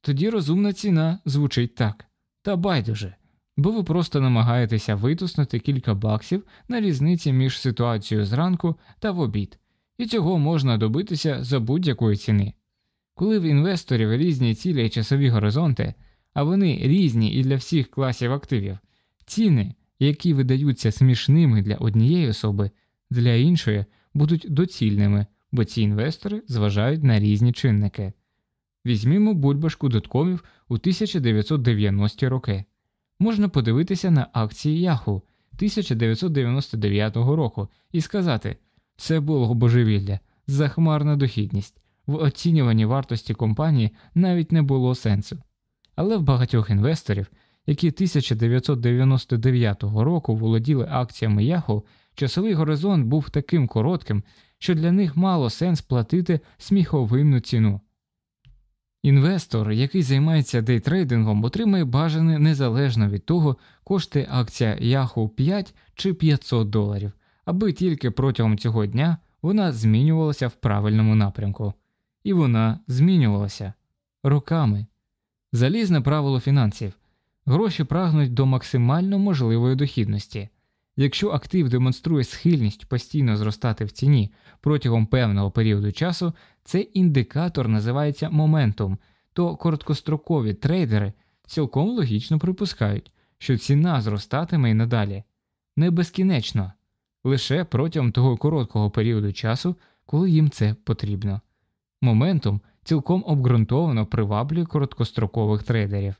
Тоді розумна ціна звучить так та байдуже, бо ви просто намагаєтеся витиснути кілька баксів на різниці між ситуацією зранку та в обід, і цього можна добитися за будь-якої ціни. Коли в інвесторів різні цілі і часові горизонти, а вони різні і для всіх класів активів, ціни які видаються смішними для однієї особи, для іншої будуть доцільними, бо ці інвестори зважають на різні чинники. Візьмімо бульбашку доткомів у 1990-ті роки. Можна подивитися на акції Yahoo 1999 року і сказати, це було божевілля, захмарна дохідність, в оцінюванні вартості компанії навіть не було сенсу. Але в багатьох інвесторів які 1999 року володіли акціями Yahoo, часовий горизонт був таким коротким, що для них мало сенс платити сміховинну ціну. Інвестор, який займається дейтрейдингом, отримає бажане незалежно від того, коштує акція Yahoo 5 чи 500 доларів, аби тільки протягом цього дня вона змінювалася в правильному напрямку. І вона змінювалася роками. Залізне правило фінансів Гроші прагнуть до максимально можливої дохідності. Якщо актив демонструє схильність постійно зростати в ціні протягом певного періоду часу, цей індикатор називається моментум, то короткострокові трейдери цілком логічно припускають, що ціна зростатиме і надалі не безкінечно, лише протягом того короткого періоду часу, коли їм це потрібно. Моментум цілком обґрунтовано приваблює короткострокових трейдерів.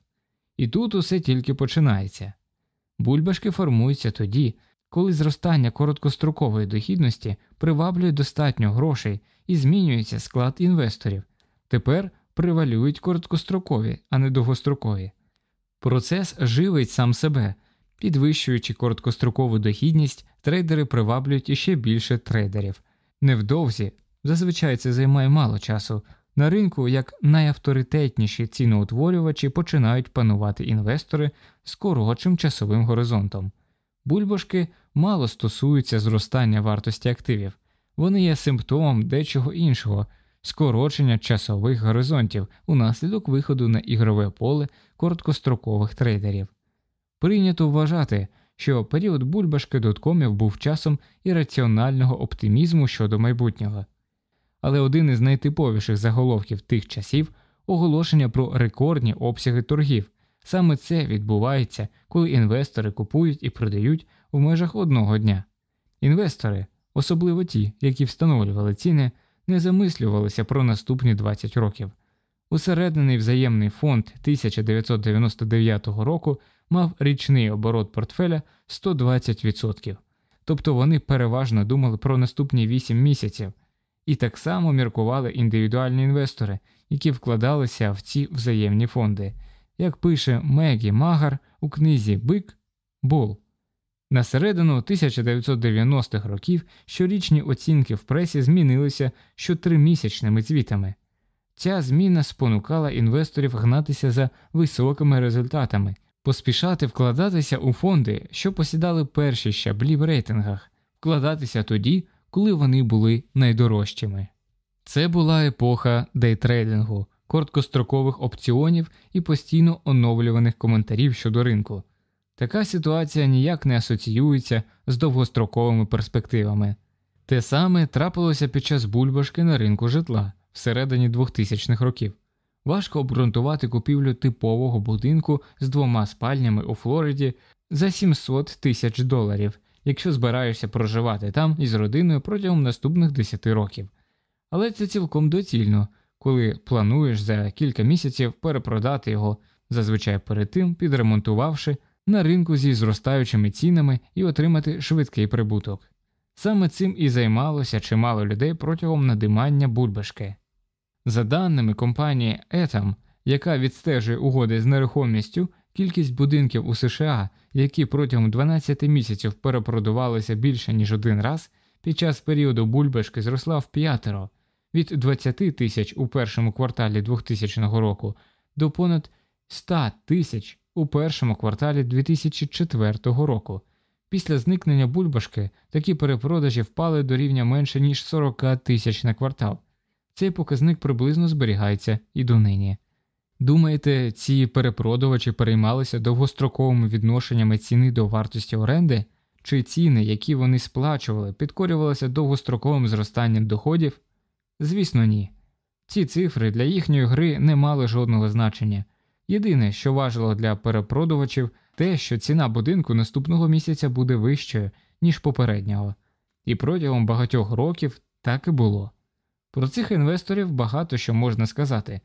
І тут усе тільки починається. Бульбашки формуються тоді, коли зростання короткострокової дохідності приваблює достатньо грошей і змінюється склад інвесторів. Тепер привалюють короткострокові, а не довгострокові. Процес живить сам себе, підвищуючи короткострокову дохідність, трейдери приваблюють іще більше трейдерів. Невдовзі, зазвичай це займає мало часу, на ринку як найавторитетніші ціноутворювачі починають панувати інвестори з коротшим часовим горизонтом. Бульбашки мало стосуються зростання вартості активів, вони є симптомом дечого іншого, скорочення часових горизонтів унаслідок виходу на ігрове поле короткострокових трейдерів. Прийнято вважати, що період бульбашки доткомів був часом ірраціонального оптимізму щодо майбутнього. Але один із найтиповіших заголовків тих часів оголошення про рекордні обсяги торгів. Саме це відбувається, коли інвестори купують і продають в межах одного дня. Інвестори, особливо ті, які встановлювали ціни, не замислювалися про наступні 20 років. Усереднений взаємний фонд 1999 року мав річний оборот портфеля 120%, тобто вони переважно думали про наступні 8 місяців, і так само міркували індивідуальні інвестори, які вкладалися в ці взаємні фонди, як пише Мегі Магар у книзі Бик Бол. На середину 1990-х років щорічні оцінки в пресі змінилися щотримісячними звітами. Ця зміна спонукала інвесторів гнатися за високими результатами, поспішати вкладатися у фонди, що посідали перші щаблі в рейтингах, вкладатися тоді, коли вони були найдорожчими. Це була епоха дейтрейдингу, короткострокових опціонів і постійно оновлюваних коментарів щодо ринку. Така ситуація ніяк не асоціюється з довгостроковими перспективами. Те саме трапилося під час бульбашки на ринку житла всередині 2000-х років. Важко обґрунтувати купівлю типового будинку з двома спальнями у Флориді за 700 тисяч доларів, якщо збираєшся проживати там із родиною протягом наступних 10 років. Але це цілком доцільно, коли плануєш за кілька місяців перепродати його, зазвичай перед тим підремонтувавши на ринку зі зростаючими цінами і отримати швидкий прибуток. Саме цим і займалося чимало людей протягом надимання бульбашки. За даними компанії Etam, яка відстежує угоди з нерухомістю, кількість будинків у США, які протягом 12 місяців перепродувалися більше ніж один раз, під час періоду бульбашки зросла в п'ятеро від 20 тисяч у першому кварталі 2000 року до понад 100 тисяч у першому кварталі 2004 року. Після зникнення бульбашки такі перепродажі впали до рівня менше ніж 40 тисяч на квартал. Цей показник приблизно зберігається і донині. Думаєте, ці перепродувачі переймалися довгостроковими відношеннями ціни до вартості оренди, чи ціни, які вони сплачували, підкорювалися довгостроковим зростанням доходів? Звісно, ні. Ці цифри для їхньої гри не мали жодного значення. Єдине, що важило для перепродувачів, те, що ціна будинку наступного місяця буде вищою, ніж попереднього, і протягом багатьох років так і було. Про цих інвесторів багато що можна сказати,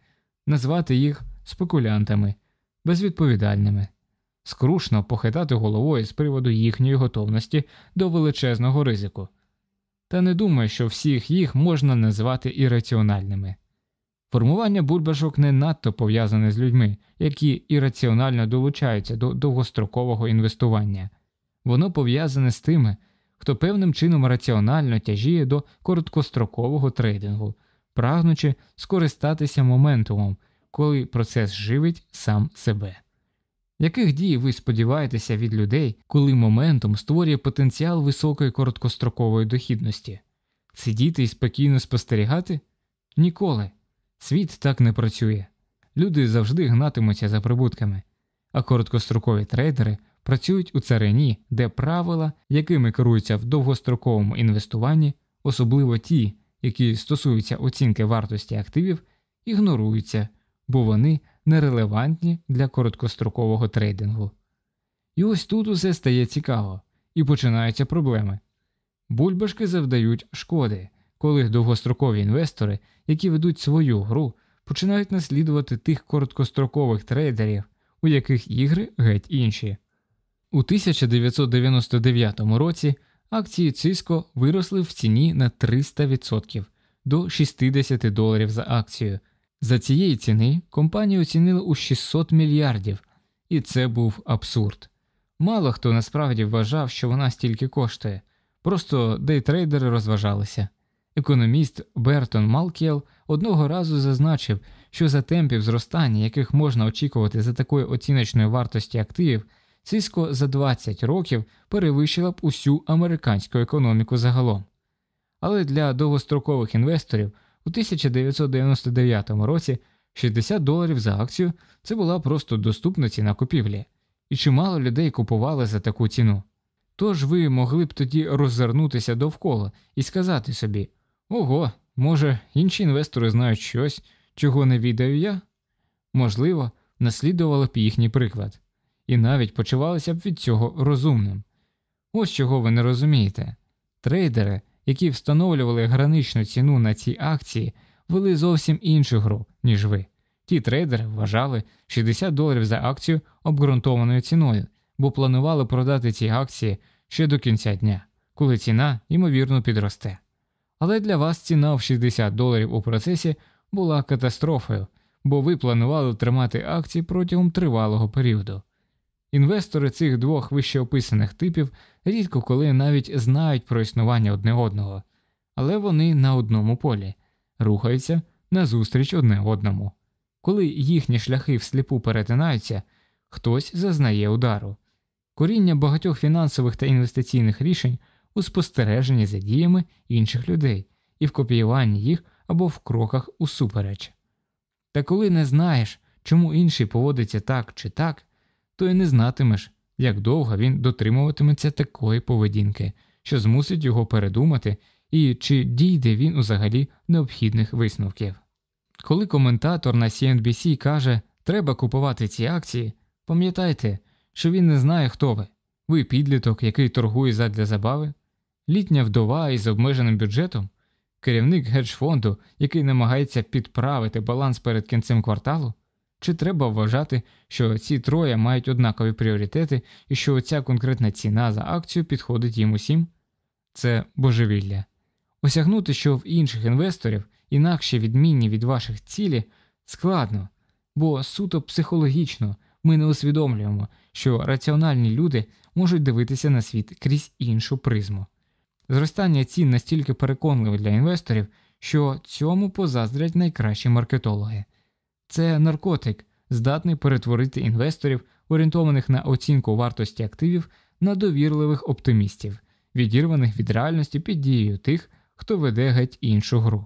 назвати їх спекулянтами, безвідповідальними, скрушно похитати головою з приводу їхньої готовності до величезного ризику. Та не думаю, що всіх їх можна назвати ірраціональними. Формування бульбашок не надто пов'язане з людьми, які ірраціонально долучаються до довгострокового інвестування, воно пов'язане з тими, хто певним чином раціонально тяжіє до короткострокового трейдингу, прагнучи скористатися моментумом, коли процес живить сам себе. Яких дій ви сподіваєтеся від людей, коли моментум створює потенціал високої короткострокової дохідності? Сидіти і спокійно спостерігати? Ніколи. Світ так не працює. Люди завжди гнатимуться за прибутками, а короткострокові трейдери працюють у царині, де правила, якими керуються в довгостроковому інвестуванні, особливо ті, які стосуються оцінки вартості активів, ігноруються, бо вони нерелевантні для короткострокового трейдингу. І ось тут усе стає цікаво, і починаються проблеми. Бульбашки завдають шкоди, коли довгострокові інвестори, які ведуть свою гру, починають наслідувати тих короткострокових трейдерів, у яких ігри геть інші. У 1999 році акції Cisco виросли в ціні на 300% до 60 доларів за акцію. За цієї ціни компанію оцінили у 600 мільярдів, і це був абсурд. Мало хто насправді вважав, що вона стільки коштує, просто дейтрейдери розважалися. Економіст Бертон Малкіел одного разу зазначив, що за темпів зростання, яких можна очікувати за такої оціночної вартості активів, Cisco за 20 років перевищила б усю американську економіку загалом. Але для довгострокових інвесторів У 1999 році 60 доларів за акцію це була просто доступна ціна купівлі, і чимало людей купували за таку ціну. Тож ви могли б тоді роззирнутися довкола і сказати собі ого, може, інші інвестори знають щось, чого не відаю я? Можливо, наслідували б їхній приклад, і навіть почувалися б від цього розумним. Ось чого ви не розумієте. Трейдери, які встановлювали граничну ціну на ці акції, вели зовсім іншу гру, ніж ви. Ті трейдери вважали 60 доларів за акцію обґрунтованою ціною, бо планували продати ці акції ще до кінця дня, коли ціна, ймовірно, підросте. Але для вас ціна в 60 доларів у процесі була катастрофою, бо ви планували тримати акції протягом тривалого періоду. Інвестори цих двох вищеописаних типів рідко коли навіть знають про існування одне одного, але вони на одному полі рухаються назустріч одне одному. Коли їхні шляхи всліпу перетинаються, хтось зазнає удару. Коріння багатьох фінансових та інвестиційних рішень у спостереженні за діями інших людей і в копіюванні їх або в кроках усупереч. Та коли не знаєш, чому інший поводиться так чи так, то й не знатимеш, як довго він дотримуватиметься такої поведінки, що змусить його передумати, і чи дійде він взагалі необхідних висновків. Коли коментатор на CNBC каже, треба купувати ці акції, пам'ятайте, що він не знає, хто ви. Ви підліток, який торгує задля забави, літня вдова із обмеженим бюджетом, керівник гедж-фонду, який намагається підправити баланс перед кінцем кварталу. Чи треба вважати, що ці троє мають однакові пріоритети і що оця конкретна ціна за акцію підходить їм усім? Це божевілля. Осягнути, що в інших інвесторів інакше відмінні від ваших цілі, складно, бо суто психологічно ми не усвідомлюємо, що раціональні люди можуть дивитися на світ крізь іншу призму. Зростання цін настільки переконливе для інвесторів, що цьому позаздрять найкращі маркетологи. Це наркотик, здатний перетворити інвесторів, орієнтованих на оцінку вартості активів, на довірливих оптимістів, відірваних від реальності під дією тих, хто веде геть іншу гру.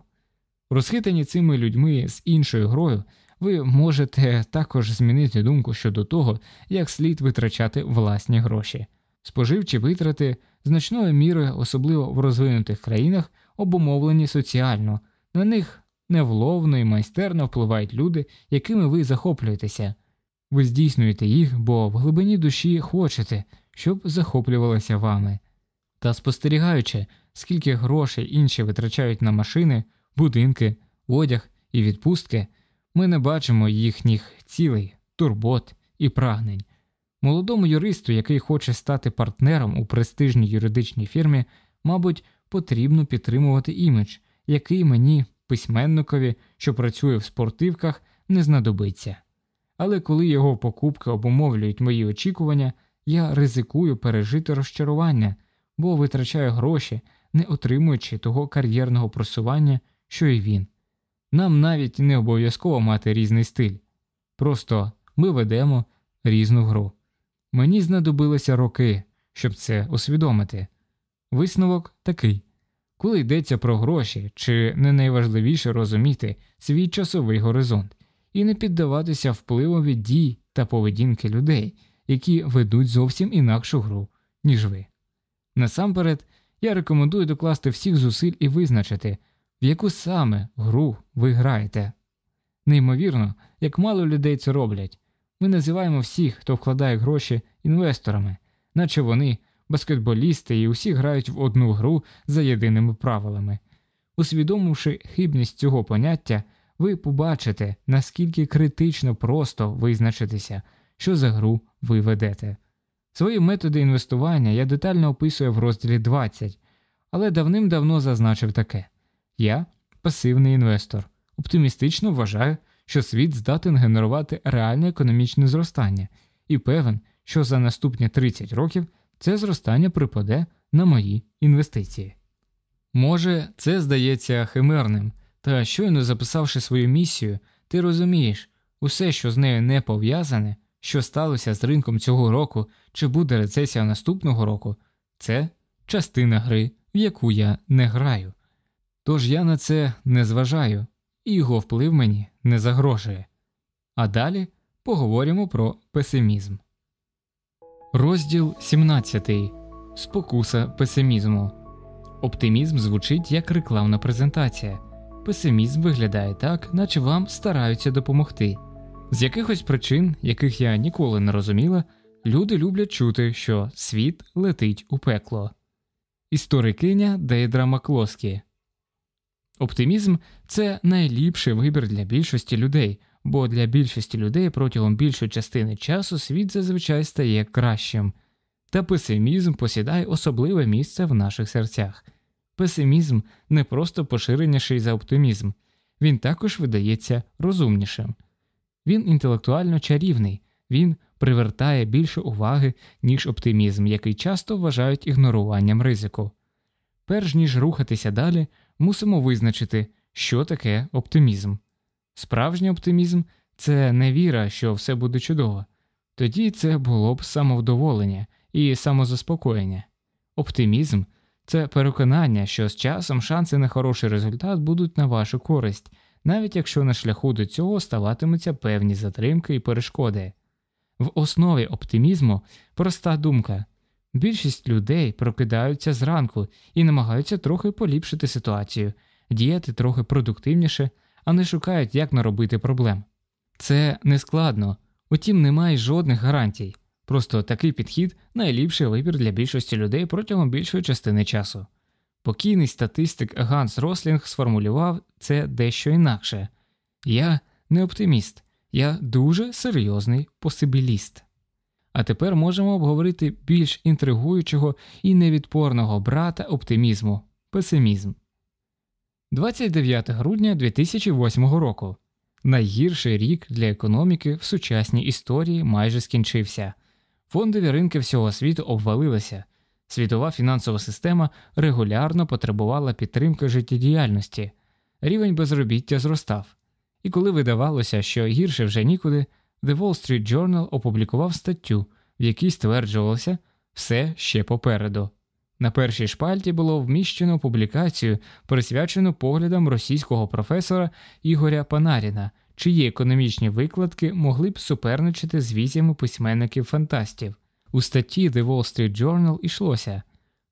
Розхитані цими людьми з іншою грою, ви можете також змінити думку щодо того, як слід витрачати власні гроші. Споживчі витрати значною мірою, особливо в розвинутих країнах, обумовлені соціально, на них невловно і майстерно впливають люди, якими ви захоплюєтеся. Ви здійснюєте їх, бо в глибині душі хочете, щоб захоплювалися вами. Та спостерігаючи, скільки грошей інші витрачають на машини, будинки, одяг і відпустки, ми не бачимо їхніх цілей, турбот і прагнень. Молодому юристу, який хоче стати партнером у престижній юридичній фірмі, мабуть, потрібно підтримувати імідж, який мені письменникові, що працює в спортивках, не знадобиться. Але коли його покупки обумовлюють мої очікування, я ризикую пережити розчарування, бо витрачаю гроші, не отримуючи того кар'єрного просування, що і він. Нам навіть не обов'язково мати різний стиль, просто ми ведемо різну гру. Мені знадобилися роки, щоб це усвідомити. Висновок такий коли йдеться про гроші, чи не найважливіше розуміти свій часовий горизонт і не піддаватися впливові дій та поведінки людей, які ведуть зовсім інакшу гру, ніж ви. Насамперед, я рекомендую докласти всіх зусиль і визначити, в яку саме гру ви граєте. Неймовірно, як мало людей це роблять. Ми називаємо всіх, хто вкладає гроші інвесторами, наче вони баскетболісти і усі грають в одну гру за єдиними правилами. Усвідомивши хибність цього поняття, ви побачите, наскільки критично просто визначитися, що за гру ви ведете. Свої методи інвестування я детально описую в розділі 20, але давним-давно зазначив таке я пасивний інвестор, оптимістично вважаю, що світ здатен генерувати реальне економічне зростання і певен, що за наступні 30 років це зростання припаде на мої інвестиції. Може, це здається химерним, та щойно записавши свою місію, ти розумієш, усе, що з нею не пов'язане, що сталося з ринком цього року, чи буде рецесія наступного року, це частина гри, в яку я не граю. Тож я на це не зважаю, і його вплив мені не загрожує. А далі поговоримо про песимізм. Розділ 17. Спокуса песимізму. Оптимізм звучить як рекламна презентація. Песимізм виглядає так, наче вам стараються допомогти. З якихось причин, яких я ніколи не розуміла, люди люблять чути, що світ летить у пекло. Історикиня Дейдра Маклоскі Оптимізм це найліпший вибір для більшості людей, бо для більшості людей протягом більшої частини часу світ зазвичай стає кращим, та песимізм посідає особливе місце в наших серцях. Песимізм не просто поширеніший за оптимізм, він також видається розумнішим. Він інтелектуально чарівний, він привертає більше уваги, ніж оптимізм, який часто вважають ігноруванням ризику. Перш ніж рухатися далі, мусимо визначити, що таке оптимізм. Справжній оптимізм це не віра, що все буде чудово, тоді це було б самовдоволення і самозаспокоєння. Оптимізм це переконання, що з часом шанси на хороший результат будуть на вашу користь, навіть якщо на шляху до цього ставатимуться певні затримки і перешкоди. В основі оптимізму проста думка більшість людей прокидаються зранку і намагаються трохи поліпшити ситуацію, діяти трохи продуктивніше, а не шукають, як наробити проблем. Це не складно, утім немає жодних гарантій. Просто такий підхід найліпший вибір для більшості людей протягом більшої частини часу. Покійний статистик Ганс Рослінг сформулював це дещо інакше я не оптиміст, я дуже серйозний посибіліст. А тепер можемо обговорити більш інтригуючого і невідпорного брата оптимізму песимізм. 29 грудня 2008 року найгірший рік для економіки в сучасній історії майже скінчився. Фондові ринки всього світу обвалилися, світова фінансова система регулярно потребувала підтримки життєдіяльності, рівень безробіття зростав. І коли видавалося, що гірше вже нікуди, The Wall Street Journal опублікував статтю, в якій стверджувалося все ще попереду. На першій шпальті було вміщено публікацію, присвячену поглядам російського професора Ігоря Панаріна, чиї економічні викладки могли б суперничати з візями письменників фантастів. У статті The Wall Street Journal йшлося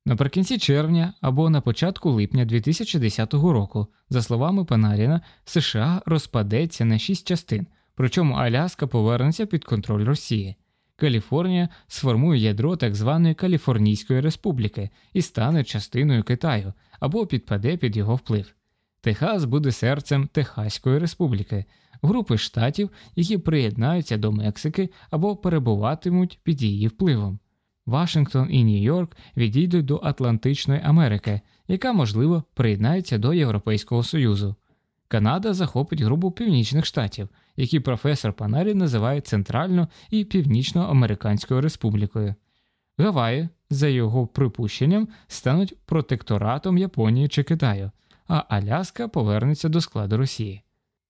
наприкінці червня або на початку липня 2010 року, за словами Панаріна, США розпадеться на шість частин, причому Аляска повернеться під контроль Росії. Каліфорнія сформує ядро так званої Каліфорнійської республіки і стане частиною Китаю або підпаде під його вплив. Техас буде серцем Техаської республіки, групи штатів, які приєднаються до Мексики або перебуватимуть під її впливом. Вашингтон і Нью-Йорк відійдуть до Атлантичної Америки, яка, можливо, приєднається до Європейського Союзу. Канада захопить групу північних штатів, які професор Панарі називає Центрально і Північноамериканською Республікою. Гаваї, за його припущенням, стануть протекторатом Японії чи Китаю, а Аляска повернеться до складу Росії.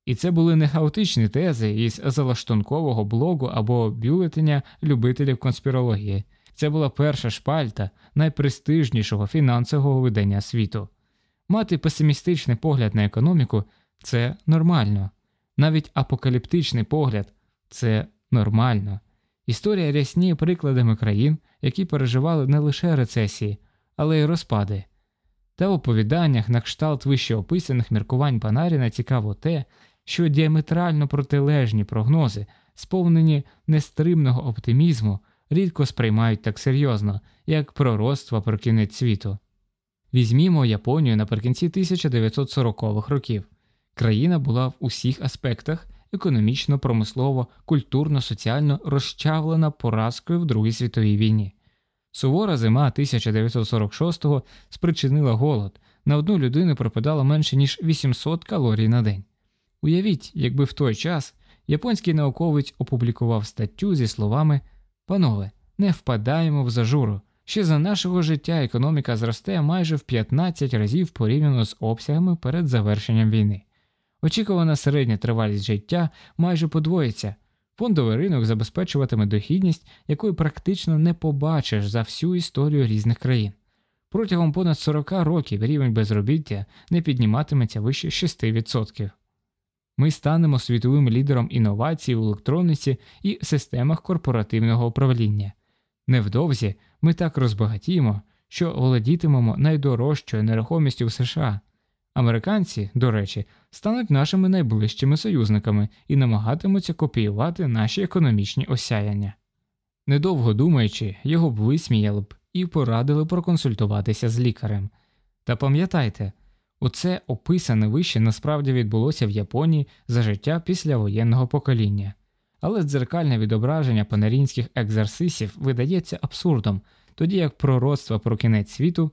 І це були не хаотичні тези із залаштункового блогу або бюлетеня любителів конспірології. Це була перша шпальта найпрестижнішого фінансового видання світу. Мати песимістичний погляд на економіку це нормально, навіть апокаліптичний погляд це нормально. Історія рясніє прикладами країн, які переживали не лише рецесії, але й розпади. Та в оповіданнях на кшталт вище описаних міркувань Панаріна цікаво те, що діаметрально протилежні прогнози, сповнені нестримного оптимізму, рідко сприймають так серйозно, як пророцтва про кінець світу. Візьмімо Японію наприкінці 1940-х років. Країна була в усіх аспектах економічно, промислово, культурно, соціально розчавлена поразкою в Другій світовій війні. Сувора зима 1946-го спричинила голод, на одну людину пропадало менше ніж 800 калорій на день. Уявіть, якби в той час японський науковець опублікував статтю зі словами Панове, не впадаємо в зажуру. Ще за нашого життя економіка зросте майже в 15 разів порівняно з обсягами перед завершенням війни. Очікувана середня тривалість життя майже подвоїться. Фондовий ринок забезпечуватиме дохідність, якої практично не побачиш за всю історію різних країн. Протягом понад 40 років рівень безробіття не підніматиметься вище 6%. Ми станемо світовим лідером інновацій в електроніці і системах корпоративного управління. Невдовзі ми так розбагатіємо, що володітимемо найдорожчою нерухомістю в США. Американці, до речі, стануть нашими найближчими союзниками і намагатимуться копіювати наші економічні осяяння. Недовго думаючи, його б висміяли б і порадили проконсультуватися з лікарем. Та пам'ятайте, оце описане вище насправді відбулося в Японії за життя післявоєнного покоління, але дзеркальне відображення панарінських екзерсисів видається абсурдом, тоді як пророцтво про кінець світу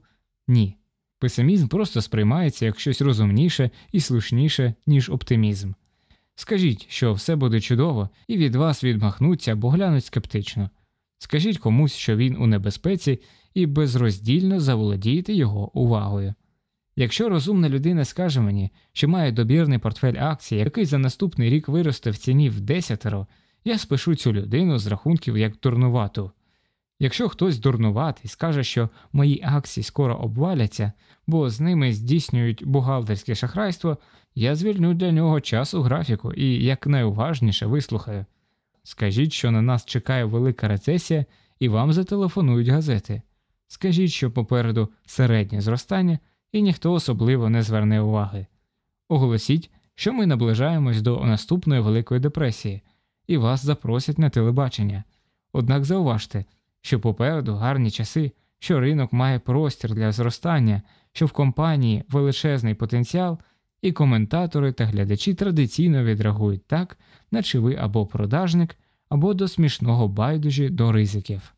ні. Песимізм просто сприймається як щось розумніше і слушніше, ніж оптимізм. Скажіть, що все буде чудово, і від вас відмахнуться або глянуть скептично. Скажіть комусь, що він у небезпеці, і безроздільно заволодієте його увагою. Якщо розумна людина скаже мені, що має добірний портфель акцій, який за наступний рік виросте в ціні в десятеро, я спишу цю людину з рахунків як дурнувату. Якщо хтось дурнуватий скаже, що мої акції скоро обваляться, бо з ними здійснюють бухгалтерське шахрайство, я звільню для нього час у графіку і якнайуважніше вислухаю. Скажіть, що на нас чекає велика рецесія, і вам зателефонують газети. Скажіть, що попереду середнє зростання, і ніхто особливо не зверне уваги. Оголосіть, що ми наближаємось до наступної Великої депресії, і вас запросять на телебачення. Однак зауважте, що попереду гарні часи, що ринок має простір для зростання, що в компанії величезний потенціал, і коментатори та глядачі традиційно відреагують так, наче ви або продажник, або до смішного байдужі до ризиків.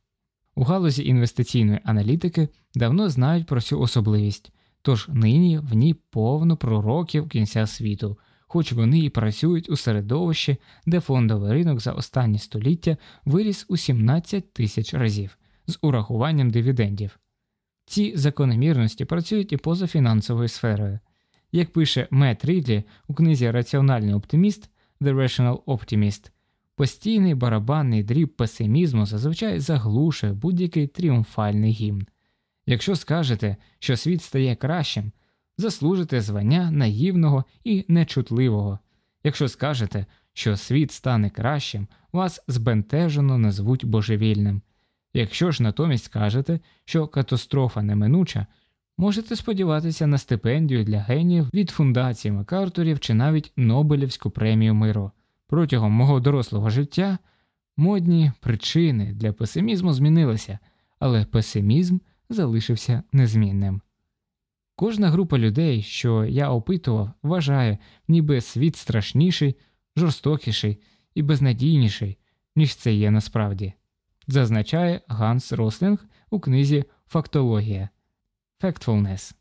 У галузі інвестиційної аналітики давно знають про цю особливість, тож нині в ній повно пророків кінця світу, хоч вони і працюють у середовищі, де фондовий ринок за останні століття виріс у 17 тисяч разів з урахуванням дивідендів. Ці закономірності працюють і поза фінансовою сферою. Як пише Мет Рідлі у книзі Раціональний оптиміст The Rational Optimist, постійний барабанний дріб песимізму зазвичай заглушує будь-який тріумфальний гімн. Якщо скажете, що світ стає кращим, заслужите звання наївного і нечутливого. Якщо скажете, що світ стане кращим, вас збентежено назвуть божевільним. Якщо ж натомість скажете, що катастрофа неминуча, можете сподіватися на стипендію для геніїв від фундації Макарторів чи навіть Нобелівську премію миру. Протягом мого дорослого життя модні причини для песимізму змінилися, але песимізм залишився незмінним. Кожна група людей, що я опитував, вважає, ніби світ страшніший, жорстокіший і безнадійніший, ніж це є насправді, зазначає Ганс Рослінг у книзі Фактологія Factfulness.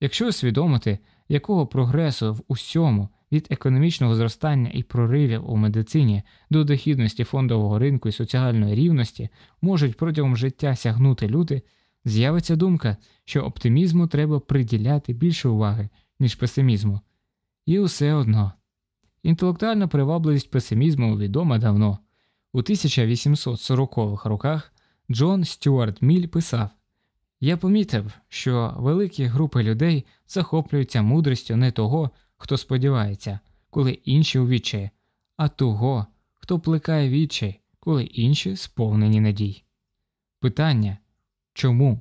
Якщо усвідомити, якого прогресу в усьому від економічного зростання і проривів у медицині до дохідності фондового ринку і соціальної рівності можуть протягом життя сягнути люди, з'явиться думка, що оптимізму треба приділяти більше уваги, ніж песимізму. І усе одно. Інтелектуальна привабливість песимізму відома давно. У 1840-х роках Джон Стюарт Міль писав Я помітив, що великі групи людей захоплюються мудрістю не того, хто сподівається, коли інші у відчаї, а того, хто плекає відчай, коли інші сповнені надій. Питання чому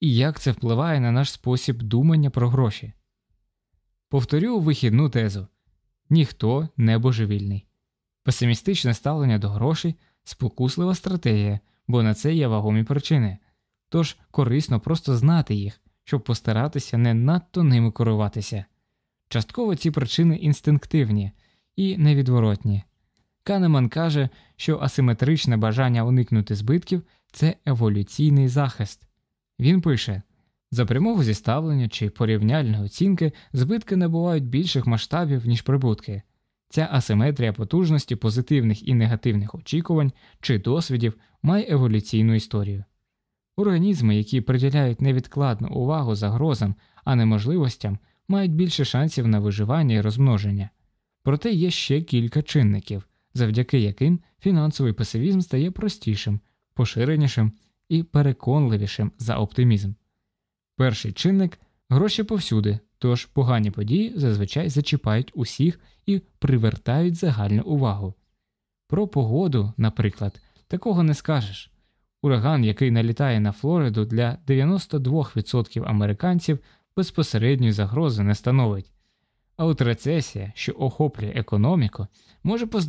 і як це впливає на наш спосіб думання про гроші? Повторю вихідну тезу ніхто не божевільний. Песимістичне ставлення до грошей спокуслива стратегія, бо на це є вагомі причини, тож корисно просто знати їх, щоб постаратися не надто ними керуватися. Частково ці причини інстинктивні і невідворотні. Канеман каже, що асиметричне бажання уникнути збитків це еволюційний захист. Він пише за прямого зіставлення чи порівняльної оцінки збитки набувають більших масштабів, ніж прибутки. Ця асиметрія потужності позитивних і негативних очікувань чи досвідів має еволюційну історію. Організми, які приділяють невідкладну увагу загрозам, а не можливостям, мають більше шансів на виживання і розмноження. Проте є ще кілька чинників, завдяки яким фінансовий пасивізм стає простішим, поширенішим і переконливішим за оптимізм. Перший чинник гроші повсюди, тож погані події зазвичай зачіпають усіх і привертають загальну увагу. Про погоду, наприклад, такого не скажеш. Ураган, який налітає на Флориду для 92% американців, безпосередньої загрози не становить. А от рецесія, що охоплює економіку, може позначити